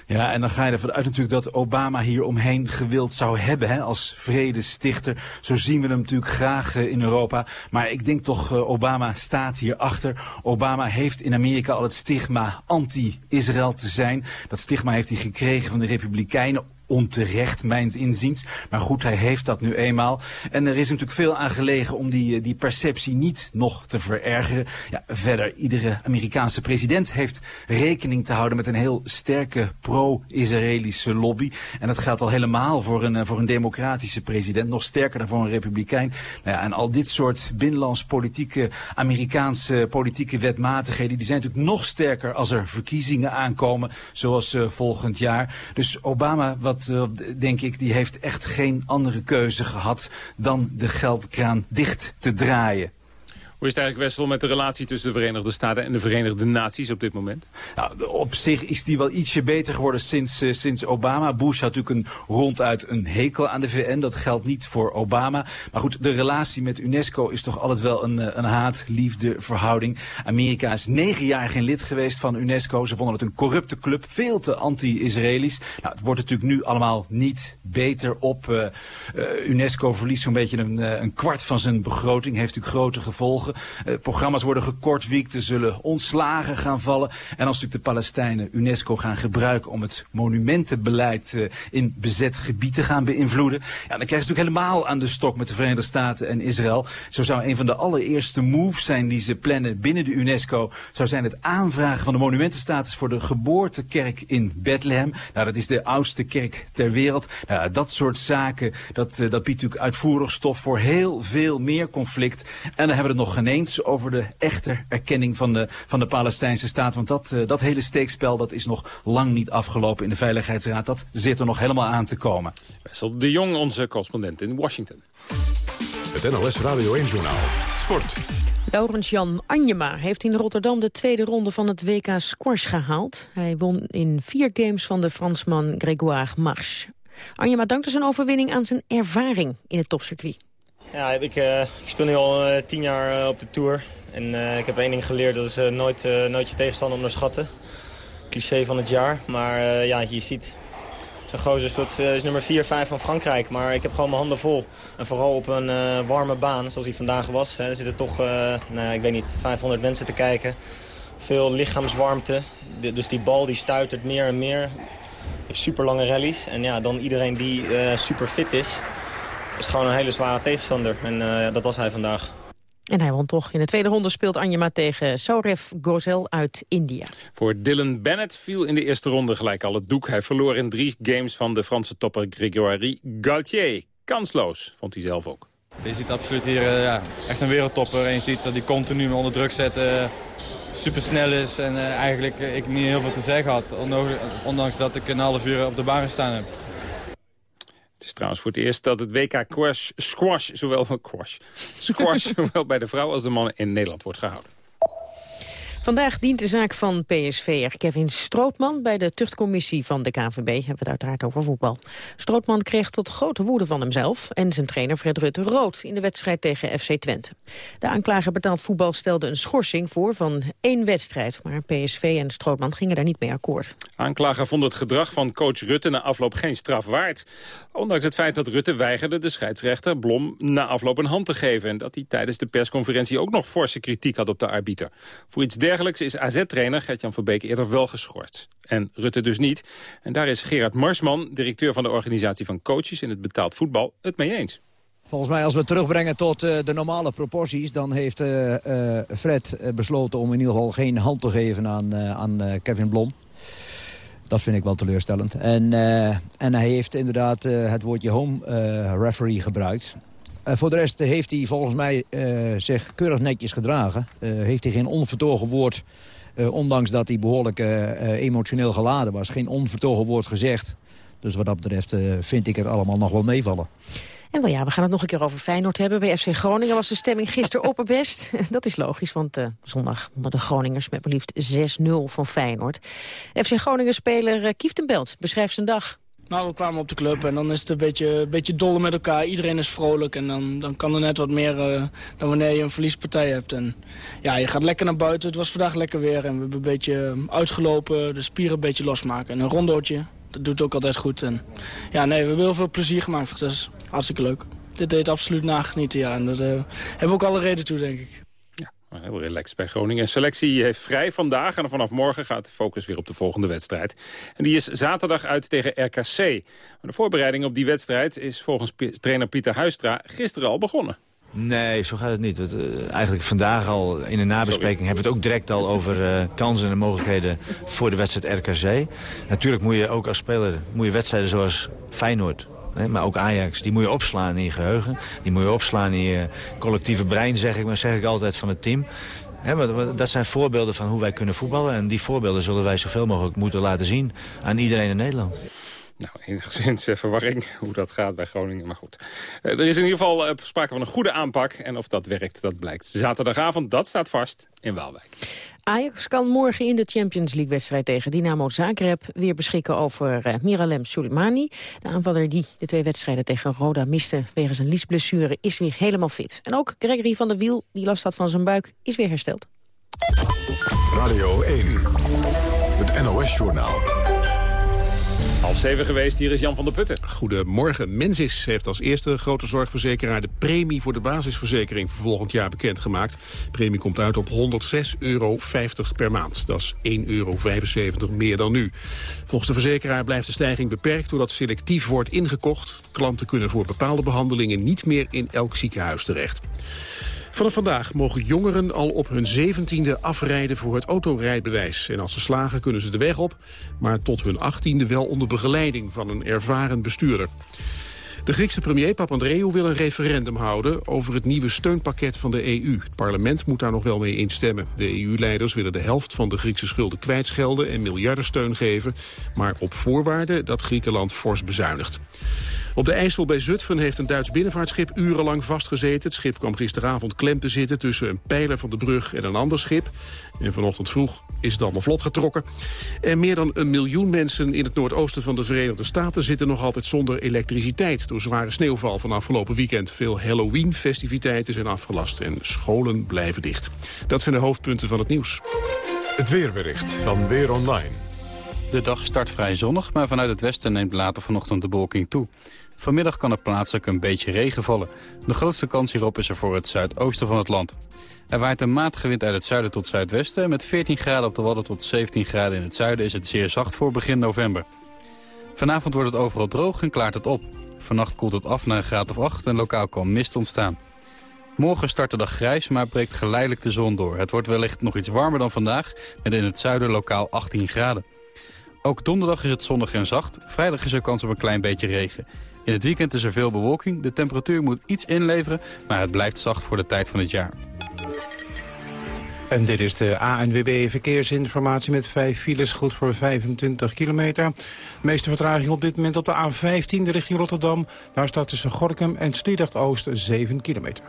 Ja, en dan ga je ervan uit natuurlijk dat Obama hier omheen gewild zou hebben hè, als vredestichter. Zo zien we hem natuurlijk graag uh, in Europa. Maar ik denk toch, uh, Obama staat hier achter. Obama heeft in Amerika al het stigma anti-Israël te zijn. Dat stigma heeft hij gekregen van de Republikeinen onterecht, mijns inziens. Maar goed, hij heeft dat nu eenmaal. En er is natuurlijk veel aan gelegen om die, die perceptie niet nog te verergeren. Ja, verder, iedere Amerikaanse president heeft rekening te houden met een heel sterke pro-Israëlische lobby. En dat geldt al helemaal voor een, voor een democratische president. Nog sterker dan voor een republikein. Nou ja, en al dit soort binnenlands politieke, Amerikaanse politieke wetmatigheden, die zijn natuurlijk nog sterker als er verkiezingen aankomen, zoals uh, volgend jaar. Dus Obama, wat dat, uh, denk ik, die heeft echt geen andere keuze gehad dan de geldkraan dicht te draaien. Hoe is het eigenlijk, Wessel, met de relatie tussen de Verenigde Staten en de Verenigde Naties op dit moment? Nou, op zich is die wel ietsje beter geworden sinds, uh, sinds Obama. Bush had natuurlijk een, ronduit een hekel aan de VN. Dat geldt niet voor Obama. Maar goed, de relatie met UNESCO is toch altijd wel een, een haat-liefde verhouding. Amerika is negen jaar geen lid geweest van UNESCO. Ze vonden het een corrupte club, veel te anti-Israëlisch. Nou, het wordt natuurlijk nu allemaal niet beter op. Uh, UNESCO verliest zo'n beetje een, een kwart van zijn begroting. Heeft natuurlijk grote gevolgen. Uh, programma's worden gekortwiekt, er zullen ontslagen gaan vallen. En als natuurlijk de Palestijnen UNESCO gaan gebruiken om het monumentenbeleid uh, in bezet gebied te gaan beïnvloeden. Ja, dan krijgen ze natuurlijk helemaal aan de stok met de Verenigde Staten en Israël. Zo zou een van de allereerste moves zijn die ze plannen binnen de UNESCO, zou zijn het aanvragen van de monumentenstatus voor de geboortekerk in Bethlehem. Nou, dat is de oudste kerk ter wereld. Nou, dat soort zaken, dat, uh, dat biedt natuurlijk uitvoerig stof voor heel veel meer conflict. En dan hebben we het nog geen eens over de echte erkenning van de, van de Palestijnse staat. Want dat, uh, dat hele steekspel dat is nog lang niet afgelopen in de Veiligheidsraad. Dat zit er nog helemaal aan te komen. Wessel de Jong, onze correspondent in Washington. Het NLS Radio 1-journaal. Sport. Laurens-Jan Anjema heeft in Rotterdam de tweede ronde van het WK Squash gehaald. Hij won in vier games van de Fransman Grégoire Marche. Anjema dankte zijn overwinning aan zijn ervaring in het topcircuit. Ja, ik, uh, ik speel nu al uh, tien jaar uh, op de Tour. En ik heb één ding geleerd, dat is nooit, nooit je tegenstander onderschatten. Cliché van het jaar, maar ja, je ziet... Zo'n gozer speelt, is nummer 4, 5 van Frankrijk. Maar ik heb gewoon mijn handen vol. En vooral op een warme baan, zoals die vandaag was. Hè, er zitten toch, nou, ik weet niet, 500 mensen te kijken. Veel lichaamswarmte. Dus die bal die stuitert meer en meer. Super lange rallies. En ja, dan iedereen die super fit is is gewoon een hele zware tegenstander. En uh, dat was hij vandaag. En hij won toch. In de tweede ronde speelt Anjema tegen Saurav Gozel uit India. Voor Dylan Bennett viel in de eerste ronde gelijk al het doek. Hij verloor in drie games van de Franse topper Grégoire Galtier. Kansloos, vond hij zelf ook. Je ziet absoluut hier uh, ja, echt een wereldtopper. En je ziet dat hij continu onder druk zet. Uh, super snel is en uh, eigenlijk ik niet heel veel te zeggen had. Ondanks dat ik een half uur op de baan gestaan heb. Het is trouwens voor het eerst dat het WK squash, squash zowel, squash, squash zowel bij de vrouw als de mannen in Nederland wordt gehouden. Vandaag dient de zaak van PSV'er Kevin Strootman bij de tuchtcommissie van de KNVB. Hebben we het uiteraard over voetbal. Strootman kreeg tot grote woede van hemzelf en zijn trainer Fred Rutte rood in de wedstrijd tegen FC Twente. De aanklager betaald voetbal stelde een schorsing voor van één wedstrijd. Maar PSV en Strootman gingen daar niet mee akkoord. Aanklager vond het gedrag van coach Rutte na afloop geen straf waard. Ondanks het feit dat Rutte weigerde de scheidsrechter Blom na afloop een hand te geven. En dat hij tijdens de persconferentie ook nog forse kritiek had op de arbiter. Voor iets dergelijks dergelijks is AZ-trainer Gert-Jan Verbeek eerder wel geschorst. En Rutte dus niet. En daar is Gerard Marsman, directeur van de organisatie van coaches in het betaald voetbal, het mee eens. Volgens mij als we terugbrengen tot uh, de normale proporties... dan heeft uh, uh, Fred besloten om in ieder geval geen hand te geven aan, aan Kevin Blom. Dat vind ik wel teleurstellend. En, en hij heeft inderdaad het woordje home referee gebruikt. Voor de rest heeft hij volgens mij zich keurig netjes gedragen. heeft hij geen onvertogen woord, ondanks dat hij behoorlijk emotioneel geladen was... geen onvertogen woord gezegd. Dus wat dat betreft vind ik het allemaal nog wel meevallen. En wel ja, we gaan het nog een keer over Feyenoord hebben. Bij FC Groningen was de stemming gisteren opperbest. Dat is logisch, want uh, zondag onder de Groningers met maar liefst 6-0 van Feyenoord. FC Groningen-speler Kieftenbelt beschrijft zijn dag. Nou, we kwamen op de club en dan is het een beetje, een beetje dolle met elkaar. Iedereen is vrolijk en dan, dan kan er net wat meer uh, dan wanneer je een verliespartij hebt. En ja, je gaat lekker naar buiten. Het was vandaag lekker weer en we hebben een beetje uitgelopen, de spieren een beetje losmaken. En een rondootje, dat doet ook altijd goed. En ja, nee, we hebben heel veel plezier gemaakt. Dus hartstikke leuk. Dit deed absoluut nagenieten, ja. En daar uh, hebben we ook alle reden toe, denk ik. Heel relaxed bij Groningen. Selectie heeft vrij vandaag en vanaf morgen gaat de focus weer op de volgende wedstrijd. En die is zaterdag uit tegen RKC. Maar de voorbereiding op die wedstrijd is volgens trainer Pieter Huistra gisteren al begonnen. Nee, zo gaat het niet. Uh, eigenlijk vandaag al in de nabespreking hebben we het ook direct al over uh, kansen en mogelijkheden voor de wedstrijd RKC. Natuurlijk moet je ook als speler moet je wedstrijden zoals Feyenoord, maar ook Ajax, die moet je opslaan in je geheugen. Die moet je opslaan in je collectieve brein, zeg ik, maar zeg ik altijd van het team. dat zijn voorbeelden van hoe wij kunnen voetballen. En die voorbeelden zullen wij zoveel mogelijk moeten laten zien aan iedereen in Nederland. Nou, enigszins uh, verwarring hoe dat gaat bij Groningen, maar goed. Uh, er is in ieder geval uh, sprake van een goede aanpak. En of dat werkt, dat blijkt zaterdagavond. Dat staat vast in Waalwijk. Ajax kan morgen in de Champions League-wedstrijd tegen Dynamo Zagreb... weer beschikken over Miralem Soleimani. De aanvaller die de twee wedstrijden tegen Roda miste... wegens een liesblessure, is weer helemaal fit. En ook Gregory van der Wiel, die last had van zijn buik, is weer hersteld. Radio 1, het NOS-journaal. Half zeven geweest, hier is Jan van der Putten. Goedemorgen. Mensis heeft als eerste grote zorgverzekeraar... de premie voor de basisverzekering voor volgend jaar bekendgemaakt. De premie komt uit op 106,50 euro per maand. Dat is 1,75 euro meer dan nu. Volgens de verzekeraar blijft de stijging beperkt... doordat selectief wordt ingekocht. Klanten kunnen voor bepaalde behandelingen niet meer in elk ziekenhuis terecht. Vanaf vandaag mogen jongeren al op hun zeventiende afrijden voor het autorijbewijs. En als ze slagen kunnen ze de weg op, maar tot hun achttiende wel onder begeleiding van een ervaren bestuurder. De Griekse premier Papandreou wil een referendum houden over het nieuwe steunpakket van de EU. Het parlement moet daar nog wel mee instemmen. De EU-leiders willen de helft van de Griekse schulden kwijtschelden en miljardensteun geven, maar op voorwaarde dat Griekenland fors bezuinigt. Op de IJssel bij Zutphen heeft een Duits binnenvaartschip urenlang vastgezeten. Het schip kwam gisteravond klem te zitten tussen een pijler van de brug en een ander schip. En vanochtend vroeg is het allemaal vlot getrokken. En meer dan een miljoen mensen in het noordoosten van de Verenigde Staten... zitten nog altijd zonder elektriciteit door zware sneeuwval van afgelopen weekend. Veel Halloween-festiviteiten zijn afgelast en scholen blijven dicht. Dat zijn de hoofdpunten van het nieuws. Het weerbericht van Weer Online. De dag start vrij zonnig, maar vanuit het westen neemt later vanochtend de bewolking toe. Vanmiddag kan er plaatselijk een beetje regen vallen. De grootste kans hierop is er voor het zuidoosten van het land. Er waait een matige wind uit het zuiden tot zuidwesten. Met 14 graden op de Wadden tot 17 graden in het zuiden is het zeer zacht voor begin november. Vanavond wordt het overal droog en klaart het op. Vannacht koelt het af naar een graad of 8 en lokaal kan mist ontstaan. Morgen start de dag grijs, maar breekt geleidelijk de zon door. Het wordt wellicht nog iets warmer dan vandaag, met in het zuiden lokaal 18 graden. Ook donderdag is het zonnig en zacht. Vrijdag is er kans op een klein beetje regen. In het weekend is er veel bewolking. De temperatuur moet iets inleveren, maar het blijft zacht voor de tijd van het jaar. En dit is de ANWB Verkeersinformatie met vijf files, goed voor 25 kilometer. De meeste vertraging op dit moment op de A15 richting Rotterdam. Daar staat tussen Gorkum en Sliedrecht Oost 7 kilometer.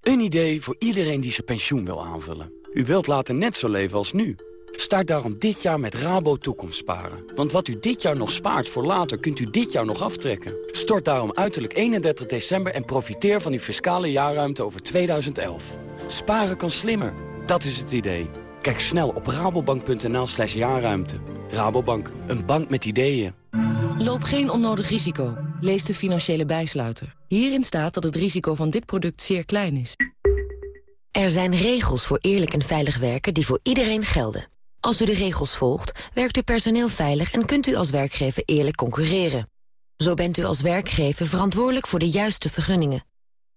Een idee voor iedereen die zijn pensioen wil aanvullen. U wilt later net zo leven als nu. Start daarom dit jaar met Rabo Toekomstsparen. Want wat u dit jaar nog spaart voor later, kunt u dit jaar nog aftrekken. Stort daarom uiterlijk 31 december en profiteer van uw fiscale jaarruimte over 2011. Sparen kan slimmer, dat is het idee. Kijk snel op rabobank.nl slash jaarruimte. Rabobank, een bank met ideeën. Loop geen onnodig risico. Lees de financiële bijsluiter. Hierin staat dat het risico van dit product zeer klein is. Er zijn regels voor eerlijk en veilig werken die voor iedereen gelden. Als u de regels volgt, werkt uw personeel veilig en kunt u als werkgever eerlijk concurreren. Zo bent u als werkgever verantwoordelijk voor de juiste vergunningen.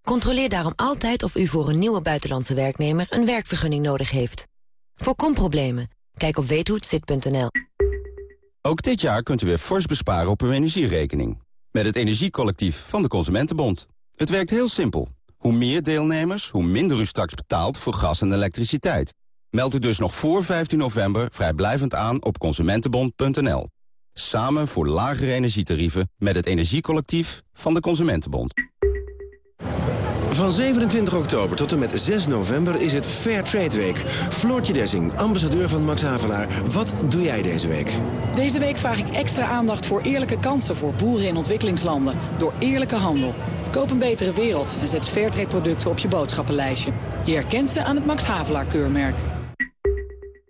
Controleer daarom altijd of u voor een nieuwe buitenlandse werknemer een werkvergunning nodig heeft. Voorkom problemen. Kijk op weethohetzit.nl. Ook dit jaar kunt u weer fors besparen op uw energierekening. Met het Energiecollectief van de Consumentenbond. Het werkt heel simpel. Hoe meer deelnemers, hoe minder u straks betaalt voor gas en elektriciteit. Meld u dus nog voor 15 november vrijblijvend aan op consumentenbond.nl. Samen voor lagere energietarieven met het Energiecollectief van de Consumentenbond. Van 27 oktober tot en met 6 november is het Fair Trade Week. Floortje Dessing, ambassadeur van Max Havelaar. Wat doe jij deze week? Deze week vraag ik extra aandacht voor eerlijke kansen voor boeren in ontwikkelingslanden. Door eerlijke handel. Koop een betere wereld en zet Fairtrade producten op je boodschappenlijstje. Je herkent ze aan het Max Havelaar keurmerk.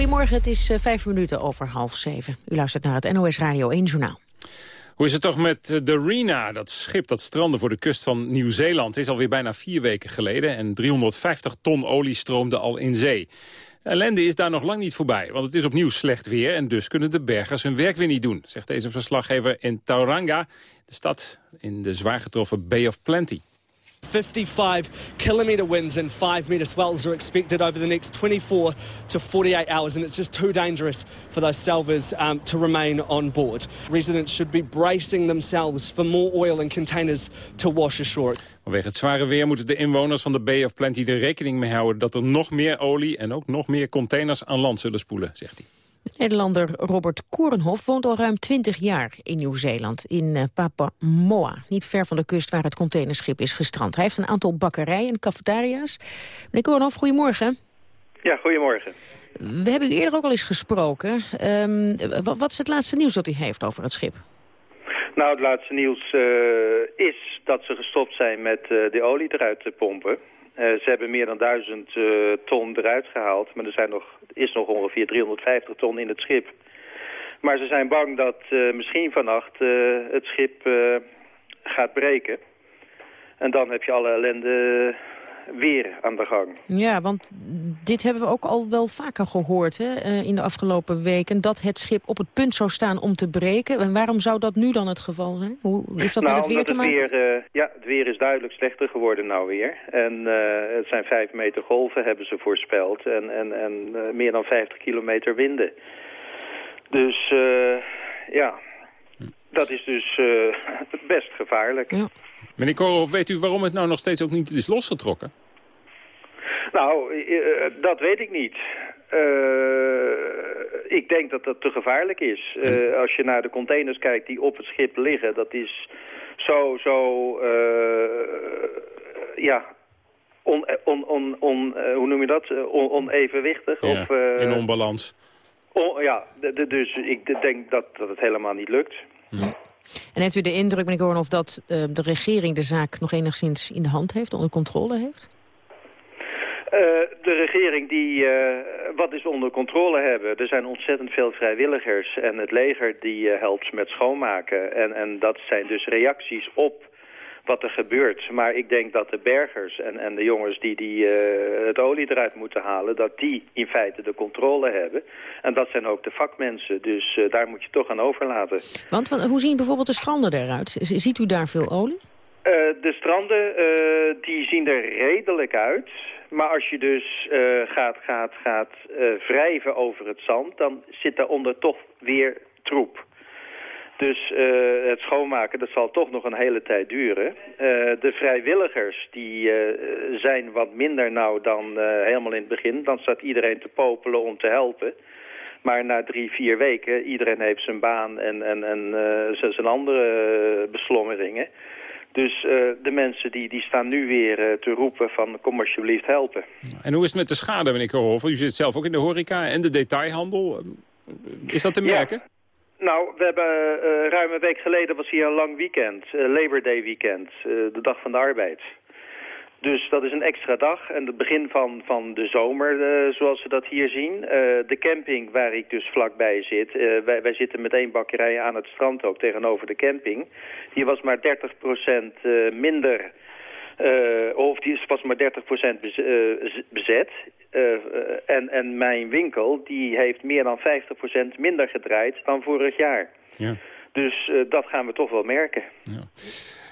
Goedemorgen, het is eh, vijf minuten over half zeven. U luistert naar het NOS Radio 1 Journaal. Hoe is het toch met eh, de Rena, dat schip dat strandde voor de kust van Nieuw-Zeeland... is alweer bijna vier weken geleden en 350 ton olie stroomde al in zee. Ellende is daar nog lang niet voorbij, want het is opnieuw slecht weer... en dus kunnen de bergers hun werk weer niet doen, zegt deze verslaggever in Tauranga... de stad in de zwaar getroffen Bay of Plenty. 55 kilometre winds and 5 metre swells are expected over the next 24 to 48 hours, and it's just too dangerous for those salvors um, to remain on board. Residents should be bracing themselves for more oil and containers to wash ashore. Vanwege het zware weer moeten de inwoners van de Bay of Plenty er rekening mee houden dat er nog meer olie en ook nog meer containers aan land zullen spoelen, zegt hij. Nederlander Robert Koerenhof woont al ruim 20 jaar in Nieuw-Zeeland, in uh, Papamoa, niet ver van de kust waar het containerschip is gestrand. Hij heeft een aantal bakkerijen en cafetaria's. Meneer Koerenhof, goedemorgen. Ja, goedemorgen. We hebben u eerder ook al eens gesproken. Um, wat is het laatste nieuws dat u heeft over het schip? Nou, het laatste nieuws uh, is dat ze gestopt zijn met uh, de olie eruit te pompen. Uh, ze hebben meer dan duizend uh, ton eruit gehaald, maar er zijn nog, is nog ongeveer 350 ton in het schip. Maar ze zijn bang dat uh, misschien vannacht het schip gaat breken. En dan heb je alle ellende weer aan de gang. Ja, want dit hebben we ook al wel vaker gehoord hè, in de afgelopen weken... dat het schip op het punt zou staan om te breken. En waarom zou dat nu dan het geval zijn? Hoe heeft dat nou, met het weer te maken? Het weer, uh, ja, het weer is duidelijk slechter geworden nou weer. En uh, het zijn vijf meter golven, hebben ze voorspeld. En, en, en uh, meer dan 50 kilometer winden. Dus ja, dat is dus best gevaarlijk. Ja. Meneer Korhoff, weet u waarom het nou nog steeds ook niet is losgetrokken? Nou, uh, dat weet ik niet. Uh, ik denk dat dat te gevaarlijk is. Uh, als je naar de containers kijkt die op het schip liggen, dat is zo, zo, ja, on, on, on, on hoe noem je dat? On, onevenwichtig. Ja, of, in onbalans. On, ja, dus ik denk dat, dat het helemaal niet lukt. En heeft u de indruk, meneer Gornoff, dat uh, de regering de zaak nog enigszins in de hand heeft, onder controle heeft? Uh, de regering die uh, wat is onder controle hebben. Er zijn ontzettend veel vrijwilligers en het leger die helpt met schoonmaken. En, en dat zijn dus reacties op wat er gebeurt. Maar ik denk dat de bergers en, en de jongens die, die het olie eruit moeten halen... dat die in feite de controle hebben. En dat zijn ook de vakmensen. Dus daar moet je toch aan overlaten. Want hoe zien bijvoorbeeld de stranden eruit? Ziet u daar veel olie? De stranden die zien er redelijk uit. Maar als je dus gaat, gaat, gaat wrijven over het zand... dan zit daaronder toch weer troep. Dus uh, het schoonmaken, dat zal toch nog een hele tijd duren. Uh, de vrijwilligers, die uh, zijn wat minder nou dan helemaal in het begin. Dan staat iedereen te popelen om te helpen. Maar na drie, vier weken, iedereen heeft zijn baan en, en, en zijn andere beslommeringen. Dus de mensen die, die staan nu weer te roepen van kom alsjeblieft helpen. En hoe is het met de schade, meneer Koolhoff? U zit zelf ook in de horeca en de detailhandel. Is dat te merken? Nou, we hebben uh, ruim een week geleden was hier een lang weekend, Labor Day weekend, de dag van de arbeid. Dus dat is een extra dag en het begin van, van de zomer, zoals we dat hier zien. de camping waar ik dus vlakbij zit, wij, wij zitten met één bakkerij aan het strand ook tegenover de camping. Die was maar 30% minder of die is pas maar 30% bezet. En, en mijn winkel die heeft meer dan 50% minder gedraaid dan vorig jaar. Ja. Dus dat gaan we toch wel merken. Ja.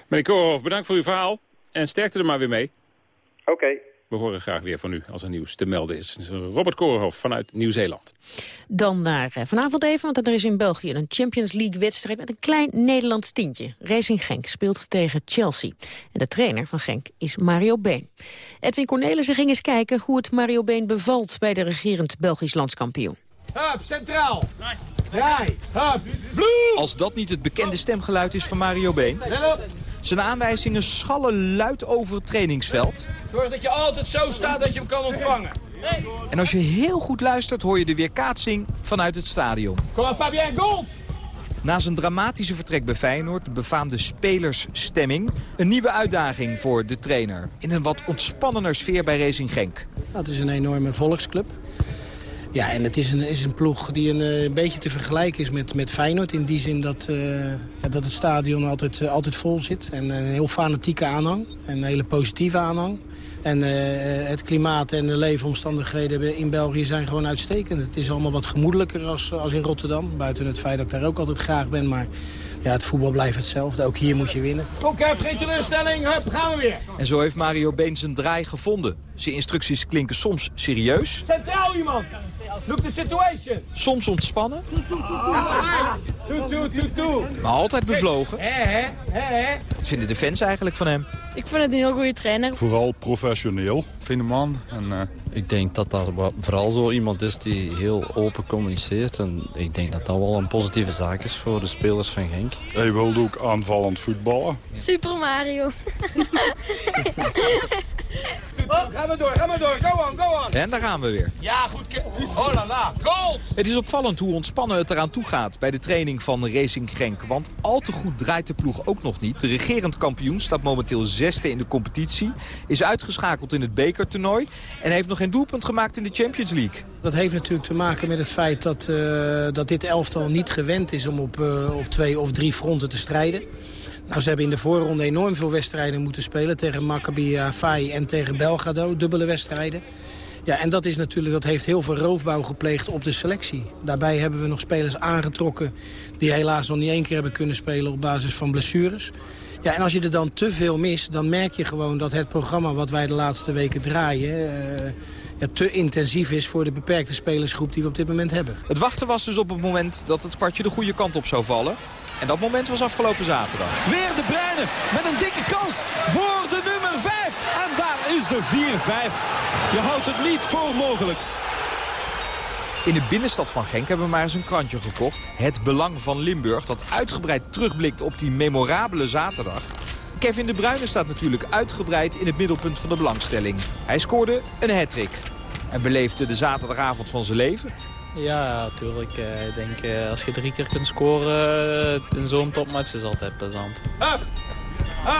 Meneer Koorhoff, bedankt voor uw verhaal. En sterkte er maar weer mee. Oké. Okay. We horen graag weer van u als er nieuws te melden is. Robert Korenhoff vanuit Nieuw-Zeeland. Dan naar uh, vanavond even, want er is in België een Champions League-wedstrijd... met een klein Nederlands tintje. Racing Genk speelt tegen Chelsea. En de trainer van Genk is Mario Been. Edwin Cornelissen ging eens kijken hoe het Mario Been bevalt... bij de regerend Belgisch landskampioen. Hup, centraal. Draai. Hup. Als dat niet het bekende stemgeluid is van Mario Been... Zijn aanwijzingen schallen luid over het trainingsveld. Zorg dat je altijd zo staat dat je hem kan ontvangen. En als je heel goed luistert hoor je de weerkaatsing vanuit het stadion. Kom maar Fabien Gold! Na zijn dramatische vertrek bij Feyenoord, de befaamde spelersstemming... een nieuwe uitdaging voor de trainer. In een wat ontspannener sfeer bij Racing Genk. Dat is een enorme volksclub. Ja, en het is een, is een ploeg die een, eh, een beetje te vergelijken is met, met Feyenoord. In die zin dat, uh, dat het stadion altijd, uh, altijd vol zit. En een heel fanatieke aanhang. Een hele positieve aanhang. En uh, het klimaat en de leefomstandigheden in België zijn gewoon uitstekend. Het is allemaal wat gemoedelijker als, als in Rotterdam. Buiten het feit dat ik daar ook altijd graag ben. Maar ja, het voetbal blijft hetzelfde. Ook hier moet je winnen. Kom Kev, geen teleurstelling. Hup, gaan we weer. En zo heeft Mario Been zijn draai gevonden. Zijn instructies klinken soms serieus. Centraal iemand! Look the situation. Soms ontspannen. Maar altijd bevlogen. Wat vinden de fans eigenlijk van hem? Ik vind het een heel goede trainer. Vooral professioneel. Fijne man. En, uh... Ik denk dat dat vooral zo iemand is die heel open communiceert. En ik denk dat dat wel een positieve zaak is voor de spelers van Genk. Hij wilde ook aanvallend voetballen. Super Mario. Oh, ga maar door, ga maar door. Go on, go on. En daar gaan we weer. Ja, goed. Oh la la, gold! Het is opvallend hoe ontspannen het eraan toe gaat bij de training van Racing Genk. Want al te goed draait de ploeg ook nog niet. De regerend kampioen staat momenteel zesde in de competitie. Is uitgeschakeld in het bekertoernooi. En heeft nog geen doelpunt gemaakt in de Champions League. Dat heeft natuurlijk te maken met het feit dat, uh, dat dit elftal niet gewend is om op, uh, op twee of drie fronten te strijden. Nou, ze hebben in de voorronde enorm veel wedstrijden moeten spelen. Tegen Maccabi Fai en tegen Belgrado. Dubbele wedstrijden. Ja, en dat, is natuurlijk, dat heeft heel veel roofbouw gepleegd op de selectie. Daarbij hebben we nog spelers aangetrokken... die helaas nog niet één keer hebben kunnen spelen op basis van blessures. Ja, en als je er dan te veel mist, dan merk je gewoon dat het programma... wat wij de laatste weken draaien... Ja, te intensief is voor de beperkte spelersgroep die we op dit moment hebben. Het wachten was dus op het moment dat het kwartje de goede kant op zou vallen. En dat moment was afgelopen zaterdag. Weer de Bruyne met een dikke kans voor de nummer 5. En daar is de 4-5. Je houdt het niet voor mogelijk. In de binnenstad van Genk hebben we maar eens een krantje gekocht. Het Belang van Limburg, dat uitgebreid terugblikt op die memorabele zaterdag. Kevin de Bruyne staat natuurlijk uitgebreid in het middelpunt van de belangstelling. Hij scoorde een hat-trick en beleefde de zaterdagavond van zijn leven. Ja, natuurlijk. Eh, ik denk uh, als je drie keer kunt scoren uh, in zo'n topmatch is altijd plezant. Up!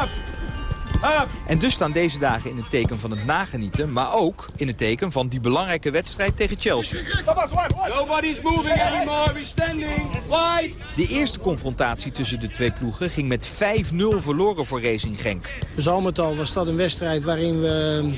Up! Up! En dus staan deze dagen in het teken van het nagenieten, maar ook in het teken van die belangrijke wedstrijd tegen Chelsea. Nobody's moving anymore, we're standing. Slide! De eerste confrontatie tussen de twee ploegen ging met 5-0 verloren voor Racing Genk. Dus al met al was dat een wedstrijd waarin we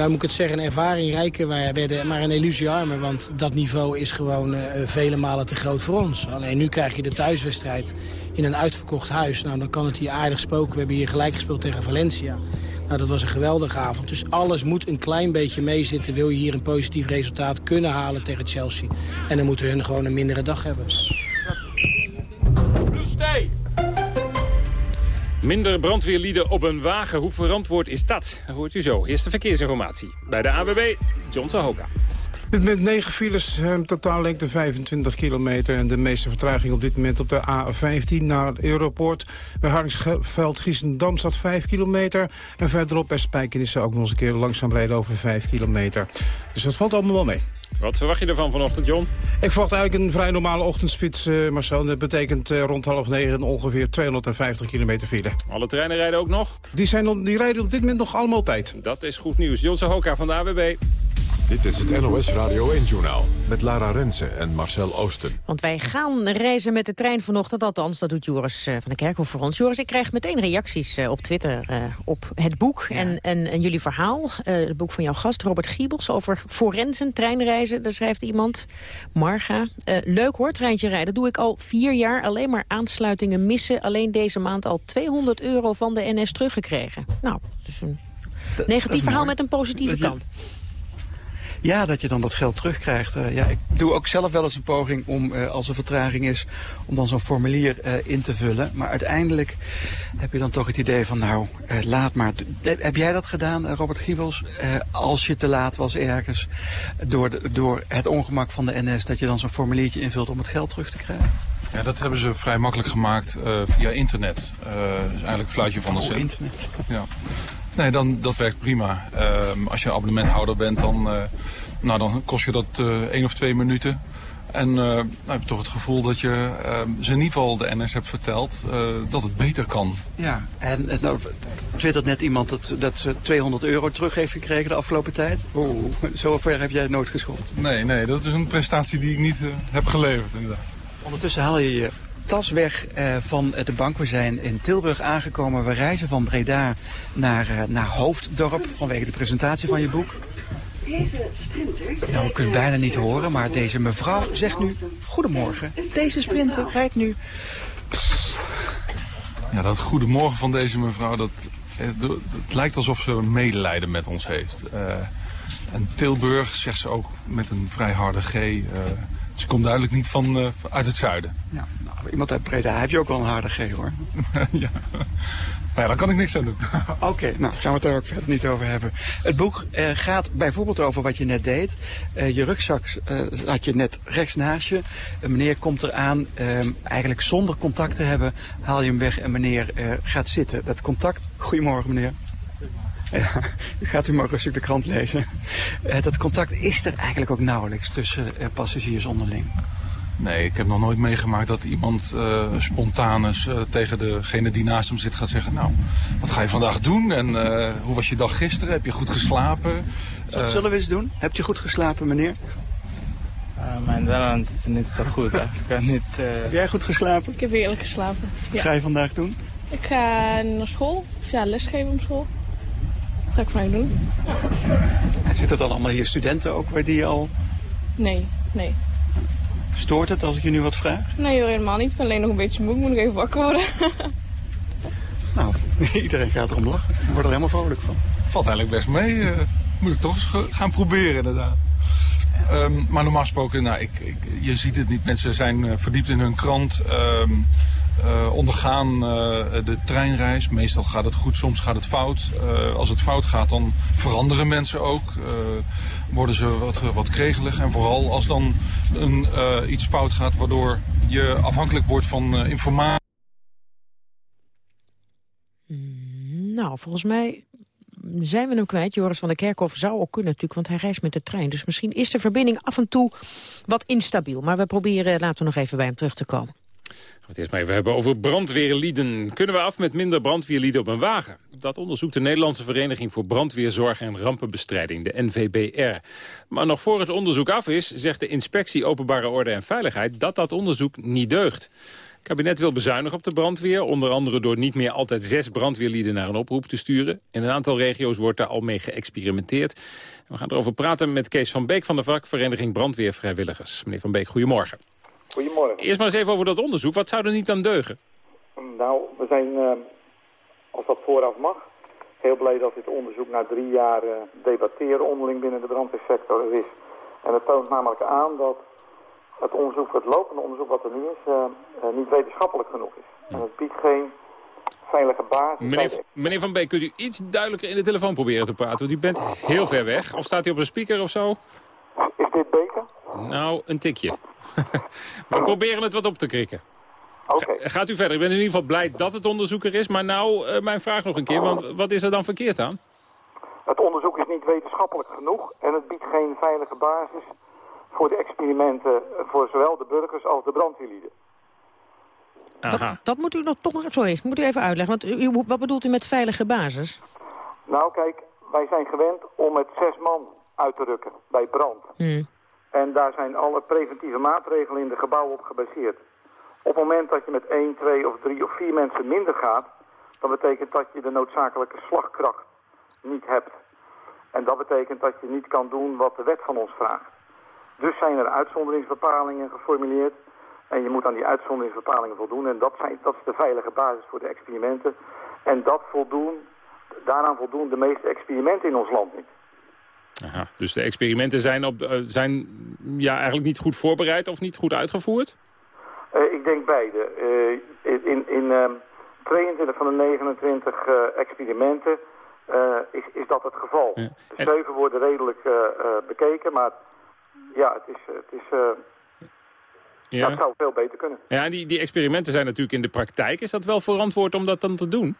ja, moet ik het zeggen, een ervaringrijker werden, maar een illusie armer. Want dat niveau is gewoon uh, vele malen te groot voor ons. Alleen nu krijg je de thuiswedstrijd in een uitverkocht huis. Nou, dan kan het hier aardig spoken. We hebben hier gelijk gespeeld tegen Valencia. Nou, dat was een geweldige avond. Dus alles moet een klein beetje meezitten. Wil je hier een positief resultaat kunnen halen tegen Chelsea. En dan moeten hun gewoon een mindere dag hebben. Blue! Minder brandweerlieden op een wagen. Hoe verantwoord is dat? Hoort u zo. Eerste verkeersinformatie bij de AWB, John Sahoka. Dit moment 9 files, eh, totaal lengte 25 kilometer. En de meeste vertraging op dit moment op de A15 naar Europoort. Bij Hardingsveld Giesendam staat 5 kilometer. En verderop bij Spijkenissen ook nog eens een keer langzaam rijden over 5 kilometer. Dus dat valt allemaal wel mee. Wat verwacht je ervan vanochtend, John? Ik verwacht eigenlijk een vrij normale ochtendspits, uh, Marcel. Dat betekent uh, rond half negen ongeveer 250 kilometer file. Alle treinen rijden ook nog? Die, zijn, die rijden op dit moment nog allemaal tijd. Dat is goed nieuws. John Hoka van de AWB. Dit is het NOS Radio 1-journaal met Lara Rensen en Marcel Oosten. Want wij gaan reizen met de trein vanochtend, althans dat doet Joris uh, van der Kerkhof voor ons. Joris, ik krijg meteen reacties uh, op Twitter uh, op het boek ja. en, en, en, jullie verhaal. het boek van jouw gast, Robert Giebels, over forensen, treinreizen. Daar schrijft iemand, Marga. leuk hoor, treintje rijden. doe ik al vier jaar. Alleen maar aansluitingen missen. Alleen deze maand al 200 euro van de NS teruggekregen. Nou, dus een dat, negatief dat verhaal met een positieve kant. Ja, dat je dan dat geld terugkrijgt. Uh, ja, ik doe ook zelf wel eens een poging om, uh, als er vertraging is, om dan zo'n formulier uh, in te vullen. Maar uiteindelijk heb je dan toch het idee van, nou, laat maar. Heb jij dat gedaan, Robert Giebels? als je te laat was ergens, door, de, door het ongemak van de NS, dat je dan zo'n formuliertje invult om het geld terug te krijgen? Ja, dat hebben ze vrij makkelijk gemaakt via internet. dus eigenlijk fluitje van de oh, cent. internet. Ja. Nee, dan, dat werkt prima. Uh, als je abonnementhouder bent, dan, uh, nou, dan kost je dat uh, één of twee minuten. En dan heb je toch het gevoel dat je ze in ieder geval de NS hebt verteld dat het beter kan. Ja, en nou, twittert net iemand dat, dat ze 200 euro terug heeft gekregen de afgelopen tijd. Oeh, zo ver heb jij het nooit geschopt. Nee, nee, dat is een prestatie die ik niet heb geleverd inderdaad. Ondertussen haal je je tas weg uh, van de bank. We zijn in Tilburg aangekomen. We reizen van Breda naar, uh, naar Hoofddorp vanwege de presentatie van je boek. Nou, we kunnen het bijna niet horen, maar deze mevrouw zegt nu... Goedemorgen, deze sprinter rijdt nu... Ja, dat goedemorgen van deze mevrouw, dat, eh, het lijkt alsof ze medelijden met ons heeft. Uh, en Tilburg zegt ze ook met een vrij harde G... Uh, ze komt duidelijk niet van, uh, uit het zuiden. Ja, iemand uit Breda heb je ook wel een harde G hoor. ja. Maar ja, daar kan ik niks aan doen. Oké, okay, nou gaan we het daar ook verder niet over hebben. Het boek uh, gaat bijvoorbeeld over wat je net deed. Uh, je rugzak had je net rechts naast je. Een meneer komt eraan, eigenlijk zonder contact te hebben, haal je hem weg en meneer gaat zitten. Dat contact, goedemorgen meneer. Ja, gaat u maar rustig de krant lezen. Dat contact is er eigenlijk ook nauwelijks tussen passagiers onderling. Nee, ik heb nog nooit meegemaakt dat iemand uh, tegen degene die naast hem zit gaat zeggen... nou, wat ga je vandaag doen en hoe was je dag gisteren? Heb je goed geslapen? Zullen we eens doen? Heb je goed geslapen, meneer? mijn balans is niet zo goed. Ik kan niet, Heb jij goed geslapen? Ik heb heerlijk geslapen. Wat ja. ga je vandaag doen? Ik ga naar school. Of ja, lesgeven op school. Dat ga ik vaak doen. Ja. Zitten dan allemaal hier studenten ook waar die al... Nee, nee. Stoort het als ik je nu wat vraag? Nee helemaal niet. Ik ben alleen nog een beetje moe. Ik moet nog even wakker worden. nou, iedereen gaat erom lachen. Ik word er helemaal vrolijk van. Valt eigenlijk best mee. Uh, moet ik toch eens gaan proberen inderdaad. Um, maar normaal gesproken, nou, ik, ik, je ziet het niet. Mensen zijn uh, verdiept in hun krant. Um, uh, ondergaan uh, de treinreis. Meestal gaat het goed, soms gaat het fout. Uh, als het fout gaat, dan veranderen mensen ook. worden ze wat, wat kregelig. En vooral als dan een, iets fout gaat, waardoor je afhankelijk wordt van informatie. Nou, volgens mij zijn we hem kwijt. Joris van der Kerkhof zou ook kunnen natuurlijk, want hij reist met de trein. Dus misschien is de verbinding af en toe wat instabiel. Maar we proberen later nog even bij hem terug te komen. Het maar even hebben over brandweerlieden. Kunnen we af met minder brandweerlieden op een wagen? Dat onderzoekt de Nederlandse Vereniging voor Brandweerzorg en Rampenbestrijding, de NVBR. Maar nog voor het onderzoek af is, zegt de Inspectie Openbare Orde en Veiligheid... dat dat onderzoek niet deugt. Het kabinet wil bezuinigen op de brandweer. Onder andere door niet meer altijd zes brandweerlieden naar een oproep te sturen. In een aantal regio's wordt daar al mee geëxperimenteerd. We gaan erover praten met Kees van Beek van de vakvereniging Brandweervrijwilligers. Meneer Van Beek, goedemorgen. Goedemorgen. Eerst maar eens even over dat onderzoek. Wat zou er niet aan deugen? Nou, we zijn, uh, als dat vooraf mag, heel blij dat dit onderzoek na drie jaar uh, debatteren onderling binnen de brandweersector er is. En het toont namelijk aan dat het onderzoek, het lopende onderzoek wat er nu is, uh, niet wetenschappelijk genoeg is. En het biedt geen veilige basis. Meneer, meneer Van Beek, kunt u iets duidelijker in de telefoon proberen te praten? Want u bent heel ver weg. Of staat u op een speaker of zo? Is dit Nou, een tikje. we proberen het wat op te krikken. Gaat u verder. Ik ben in ieder geval blij dat het onderzoek er is. Maar nou, uh, mijn vraag nog een keer. Want wat is er dan verkeerd aan? Het onderzoek is niet wetenschappelijk genoeg. En het biedt geen veilige basis voor de experimenten voor zowel de burgers als de brandweerlieden. Dat, dat, moet u nog toch... Sorry, moet u even uitleggen. Want u, wat bedoelt u met veilige basis? Nou, kijk, wij zijn gewend om met zes man uit te rukken bij brand. Hmm. En daar zijn alle preventieve maatregelen in de gebouwen op gebaseerd. Op het moment dat je met één, twee of drie of vier mensen minder gaat... dan betekent dat je de noodzakelijke slagkracht niet hebt. En dat betekent dat je niet kan doen wat de wet van ons vraagt. Dus zijn er uitzonderingsbepalingen geformuleerd... En je moet aan die uitzonderingsbepalingen voldoen. En dat, zijn, dat is de veilige basis voor de experimenten. En dat voldoen, daaraan voldoen de meeste experimenten in ons land niet. Aha, dus de experimenten zijn, op, uh, zijn ja, eigenlijk niet goed voorbereid of niet goed uitgevoerd? Uh, ik denk beide. Uh, in in 22 van de 29 experimenten is, is dat het geval. Ja. De zeven worden redelijk bekeken, maar ja, het is... Het is ja. Dat zou veel beter kunnen. Ja, die, die experimenten zijn natuurlijk in de praktijk. Is dat wel verantwoord om dat dan te doen?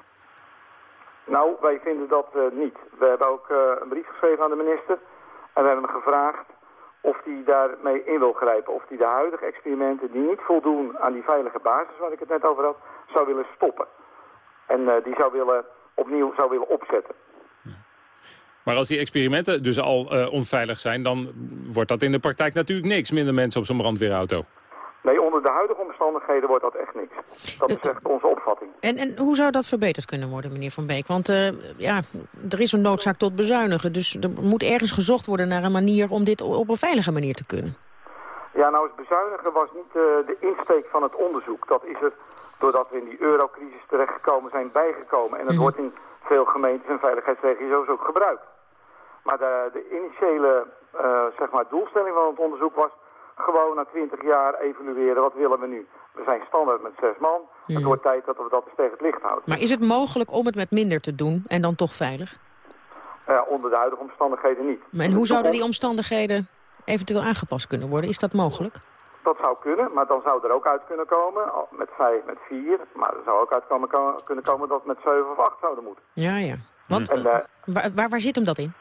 Nou, wij vinden dat uh, niet. We hebben ook uh, een brief geschreven aan de minister. En we hebben hem gevraagd of hij daarmee in wil grijpen. Of hij de huidige experimenten die niet voldoen aan die veilige basis waar ik het net over had, zou willen stoppen. En uh, die zou willen, opnieuw zou willen opzetten. Maar als die experimenten dus al onveilig zijn, dan wordt dat in de praktijk natuurlijk niks. Minder mensen op zo'n brandweerauto. Nee, onder de huidige omstandigheden wordt dat echt niks. Dat is echt onze opvatting. En, en hoe zou dat verbeterd kunnen worden, meneer Van Beek? Want uh, ja, er is een noodzaak tot bezuinigen. Dus er moet ergens gezocht worden naar een manier om dit op een veilige manier te kunnen. Ja, nou, het bezuinigen was niet uh, de insteek van het onderzoek. Dat is er doordat we in die eurocrisis terechtgekomen zijn bijgekomen. En het mm. wordt in veel gemeentes en veiligheidsregio's ook gebruikt. Maar de, de initiële uh, zeg maar, doelstelling van het onderzoek was gewoon na twintig jaar evalueren. Wat willen we nu? We zijn standaard met zes man. Het hmm. wordt tijd dat we dat eens tegen het licht houden. Maar is het mogelijk om het met minder te doen en dan toch veilig? Ja, onder de huidige omstandigheden niet. Maar en hoe zouden die omstandigheden eventueel aangepast kunnen worden? Is dat mogelijk? Dat zou kunnen, maar dan zou er ook uit kunnen komen, met vijf, met vier. Maar er zou ook uit kunnen komen dat het met zeven of acht zouden moeten. Ja, ja. Want, en, uh, waar, waar, waar zit hem dat in?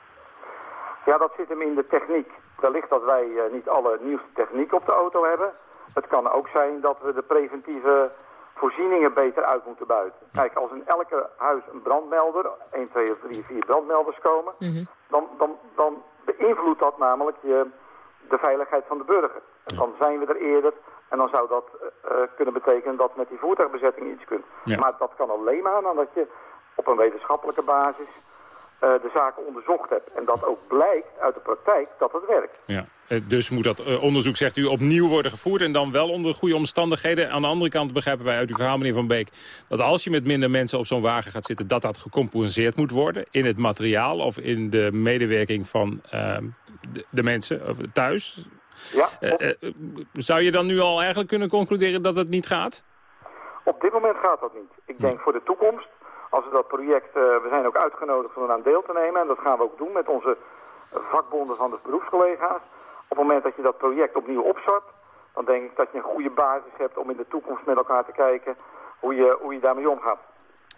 Ja, dat zit hem in de techniek. Wellicht dat wij uh, niet alle nieuwste techniek op de auto hebben. Het kan ook zijn dat we de preventieve voorzieningen beter uit moeten buiten. Kijk, als in elke huis een brandmelder, 1, 2, 3, 4 brandmelders komen, Mhm. dan, dan, dan beïnvloedt dat namelijk je, de veiligheid van de burger. En dan zijn we er eerder en dan zou dat uh, kunnen betekenen dat met die voertuigbezetting iets kunt. Ja. Maar dat kan alleen maar nadat je op een wetenschappelijke basis de zaken onderzocht hebt. En dat ook blijkt uit de praktijk dat het werkt. Ja. Uh, dus moet dat uh, onderzoek, zegt u, opnieuw worden gevoerd... en dan wel onder goede omstandigheden. Aan de andere kant begrijpen wij uit uw verhaal, meneer Van Beek... dat als je met minder mensen op zo'n wagen gaat zitten... dat dat gecompenseerd moet worden in het materiaal... of in de medewerking van ehm, de, de, mensen thuis. Ja, zou je dan nu al eigenlijk kunnen concluderen dat het niet gaat? Op dit moment gaat dat niet. Ik denk voor de toekomst als we dat project, uh, we zijn ook uitgenodigd om eraan deel te nemen. En dat gaan we ook doen met onze vakbonden van de beroepscollega's. Op het moment dat je dat project opnieuw opstart, dan denk ik dat je een goede basis hebt om in de toekomst met elkaar te kijken hoe je, hoe je daarmee omgaat.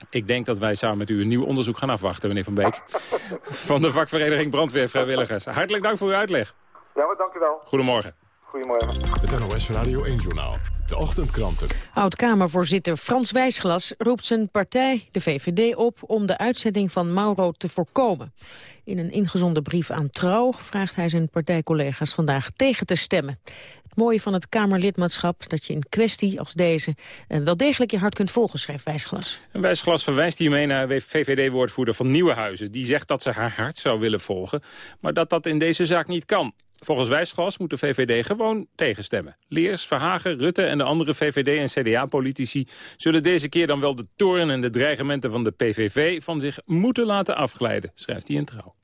Ik denk dat wij samen met u een nieuw onderzoek gaan afwachten, meneer Van Beek. van de vakvereniging Brandweervrijwilligers. Hartelijk dank voor uw uitleg. Ja, maar dank u wel. Goedemorgen. Goedemorgen. Het NOS Radio 1 Journaal. De ochtendkranten. Oud-Kamervoorzitter Frans Wijsglas roept zijn partij, de VVD, op om de uitzetting van Mauro te voorkomen. In een ingezonden brief aan Trouw vraagt hij zijn partijcollega's vandaag tegen te stemmen. Het mooie van het Kamerlidmaatschap dat je in kwestie als deze eh, wel degelijk je hart kunt volgen, schrijft Wijsglas. En Wijsglas verwijst hiermee naar VVD-woordvoerder van Nieuwenhuizen. Die zegt dat ze haar hart zou willen volgen, maar dat dat in deze zaak niet kan. Volgens Wijsglas moet de VVD gewoon tegenstemmen. Leers, Verhagen, Rutte en de andere VVD- en CDA-politici... zullen deze keer dan wel de toren en de dreigementen van de PVV... van zich moeten laten afglijden, schrijft hij in Trouw.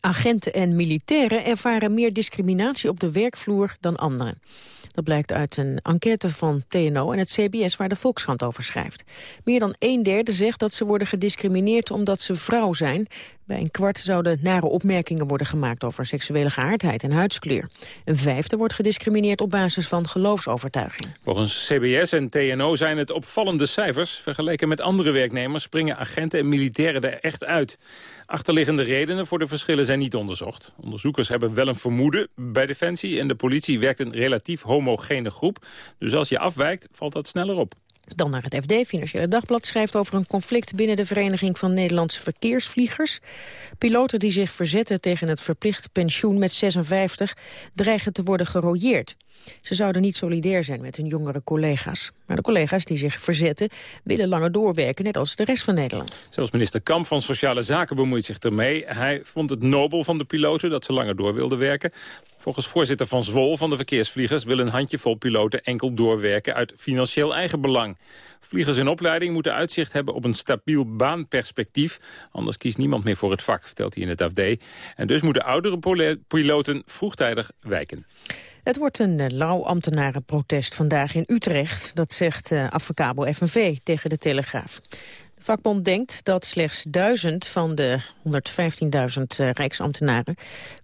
Agenten en militairen ervaren meer discriminatie op de werkvloer dan anderen. Dat blijkt uit een enquête van TNO en het CBS waar de Volkskrant over schrijft. Meer dan een derde zegt dat ze worden gediscrimineerd omdat ze vrouw zijn. Bij een kwart zouden nare opmerkingen worden gemaakt over seksuele geaardheid en huidskleur. Een vijfde wordt gediscrimineerd op basis van geloofsovertuiging. Volgens CBS en TNO zijn het opvallende cijfers. Vergeleken met andere werknemers springen agenten en militairen er echt uit. Achterliggende redenen voor de verschillen zijn niet onderzocht. Onderzoekers hebben wel een vermoeden bij Defensie... en de politie werkt een relatief homogene groep. Dus als je afwijkt, valt dat sneller op. Dan naar het FD. Financiële Dagblad schrijft over een conflict binnen de Vereniging van Nederlandse Verkeersvliegers. Piloten die zich verzetten tegen het verplicht pensioen met 56 dreigen te worden gerooieerd. Ze zouden niet solidair zijn met hun jongere collega's. Maar de collega's die zich verzetten willen langer doorwerken, net als de rest van Nederland. Zelfs minister Kamp van Sociale Zaken bemoeit zich ermee. Hij vond het nobel van de piloten dat ze langer door wilden werken. Volgens voorzitter Van Zwol van de verkeersvliegers... wil een handjevol piloten enkel doorwerken uit financieel eigenbelang. Vliegers in opleiding moeten uitzicht hebben op een stabiel baanperspectief. Anders kiest niemand meer voor het vak, vertelt hij in het AFD. En dus moeten oudere piloten vroegtijdig wijken. Het wordt een uh, lauw ambtenarenprotest vandaag in Utrecht. Dat zegt uh, Advocabo FNV tegen de Telegraaf. De vakbond denkt dat slechts duizend van de 115.000 uh, rijksambtenaren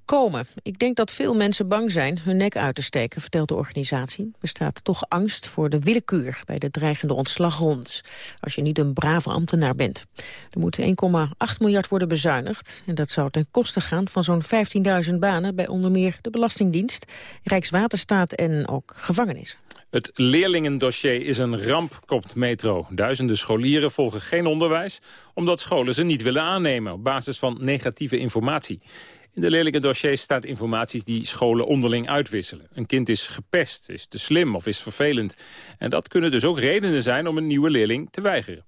komen. Ik denk dat veel mensen bang zijn hun nek uit te steken, vertelt de organisatie. Er bestaat toch angst voor de willekeur bij de dreigende ontslagrondes. Als je niet een brave ambtenaar bent. Er moet 1,8 miljard worden bezuinigd. En dat zou ten koste gaan van zo'n 15.000 banen bij onder meer de Belastingdienst, Rijkswaterstaat en ook gevangenissen. Het leerlingendossier is een ramp, kopt Metro. Duizenden scholieren volgen geen onderwijs... omdat scholen ze niet willen aannemen op basis van negatieve informatie. In de leerlingendossiers staat informaties die scholen onderling uitwisselen. Een kind is gepest, is te slim of is vervelend. En dat kunnen dus ook redenen zijn om een nieuwe leerling te weigeren.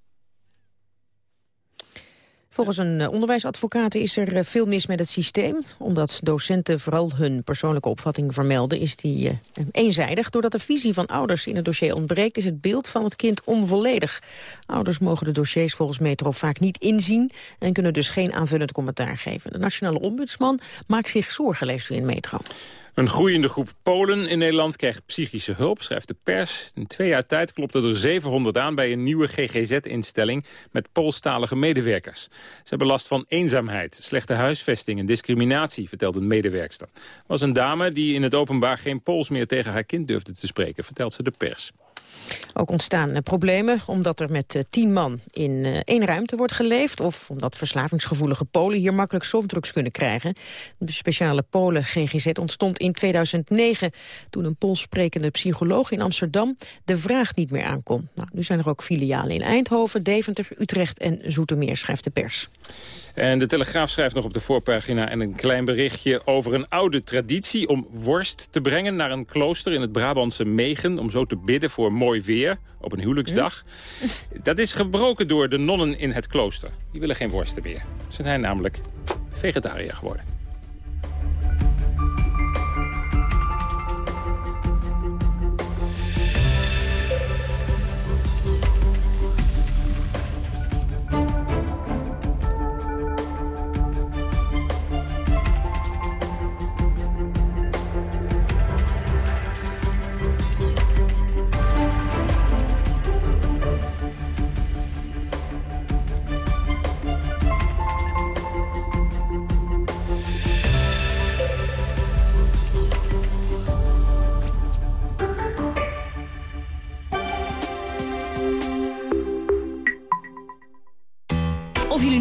Volgens een eh, onderwijsadvocaat is er eh, veel mis met het systeem. Omdat docenten vooral hun persoonlijke opvatting vermelden... is die uh, eenzijdig. Doordat de visie van ouders in het dossier ontbreekt... is het beeld van het kind onvolledig. Ouders mogen de dossiers volgens Metro vaak niet inzien... en kunnen dus geen aanvullend commentaar geven. De nationale ombudsman maakt zich zorgen, leest u in Metro. Een groeiende groep Polen in Nederland krijgt psychische hulp, schrijft de pers. In twee jaar tijd klopten er 700 aan bij een nieuwe GGZ-instelling met Poolstalige medewerkers. Ze hebben last van eenzaamheid, slechte huisvesting en discriminatie, vertelt een medewerkster. was een dame die in het openbaar geen Pools meer tegen haar kind durfde te spreken, vertelt ze de pers. Ook ontstaan eh, problemen omdat er met eh, tien man in eh, één ruimte wordt geleefd... of omdat verslavingsgevoelige Polen hier makkelijk softdrugs kunnen krijgen. De speciale Polen GGZ ontstond in 2009... toen een Pools sprekende psycholoog in Amsterdam de vraag niet meer aankon. Nou, nu zijn er ook filialen in Eindhoven, Deventer, Utrecht en Zoetermeer, schrijft de pers. En de Telegraaf schrijft nog op de voorpagina en een klein berichtje over een oude traditie om worst te brengen naar een klooster in het Brabantse Megen. Om zo te bidden voor mooi weer op een huwelijksdag. Dat is gebroken door de nonnen in het klooster. Die willen geen worsten meer. Ze zijn namelijk vegetariër geworden.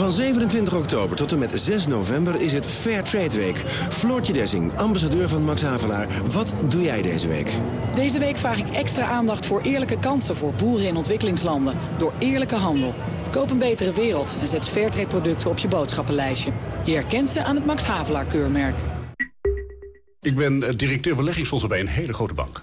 Van 27 oktober tot en met 6 november is het Fair Trade Week. Floortje Dessing, ambassadeur van Max Havelaar. Wat doe jij deze week? Deze week vraag ik extra aandacht voor eerlijke kansen voor boeren in ontwikkelingslanden. Door eerlijke handel. Koop een betere wereld en zet Fairtrade producten op je boodschappenlijstje. Je herkent ze aan het Max Havelaar keurmerk. Ik ben directeur beleggingsfondsen bij een hele grote bank.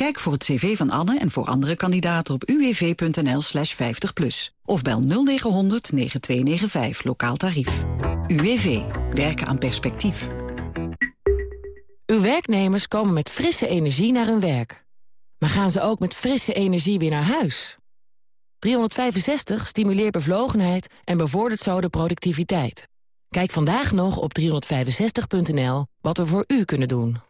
Kijk voor het cv van Anne en voor andere kandidaten op uwv.nl slash 50 plus. Of bel 0900 9295 lokaal tarief. UWV. Werken aan perspectief. Uw werknemers komen met frisse energie naar hun werk. Maar gaan ze ook met frisse energie weer naar huis? 365 stimuleert bevlogenheid en bevordert zo de productiviteit. Kijk vandaag nog op 365.nl wat we voor u kunnen doen.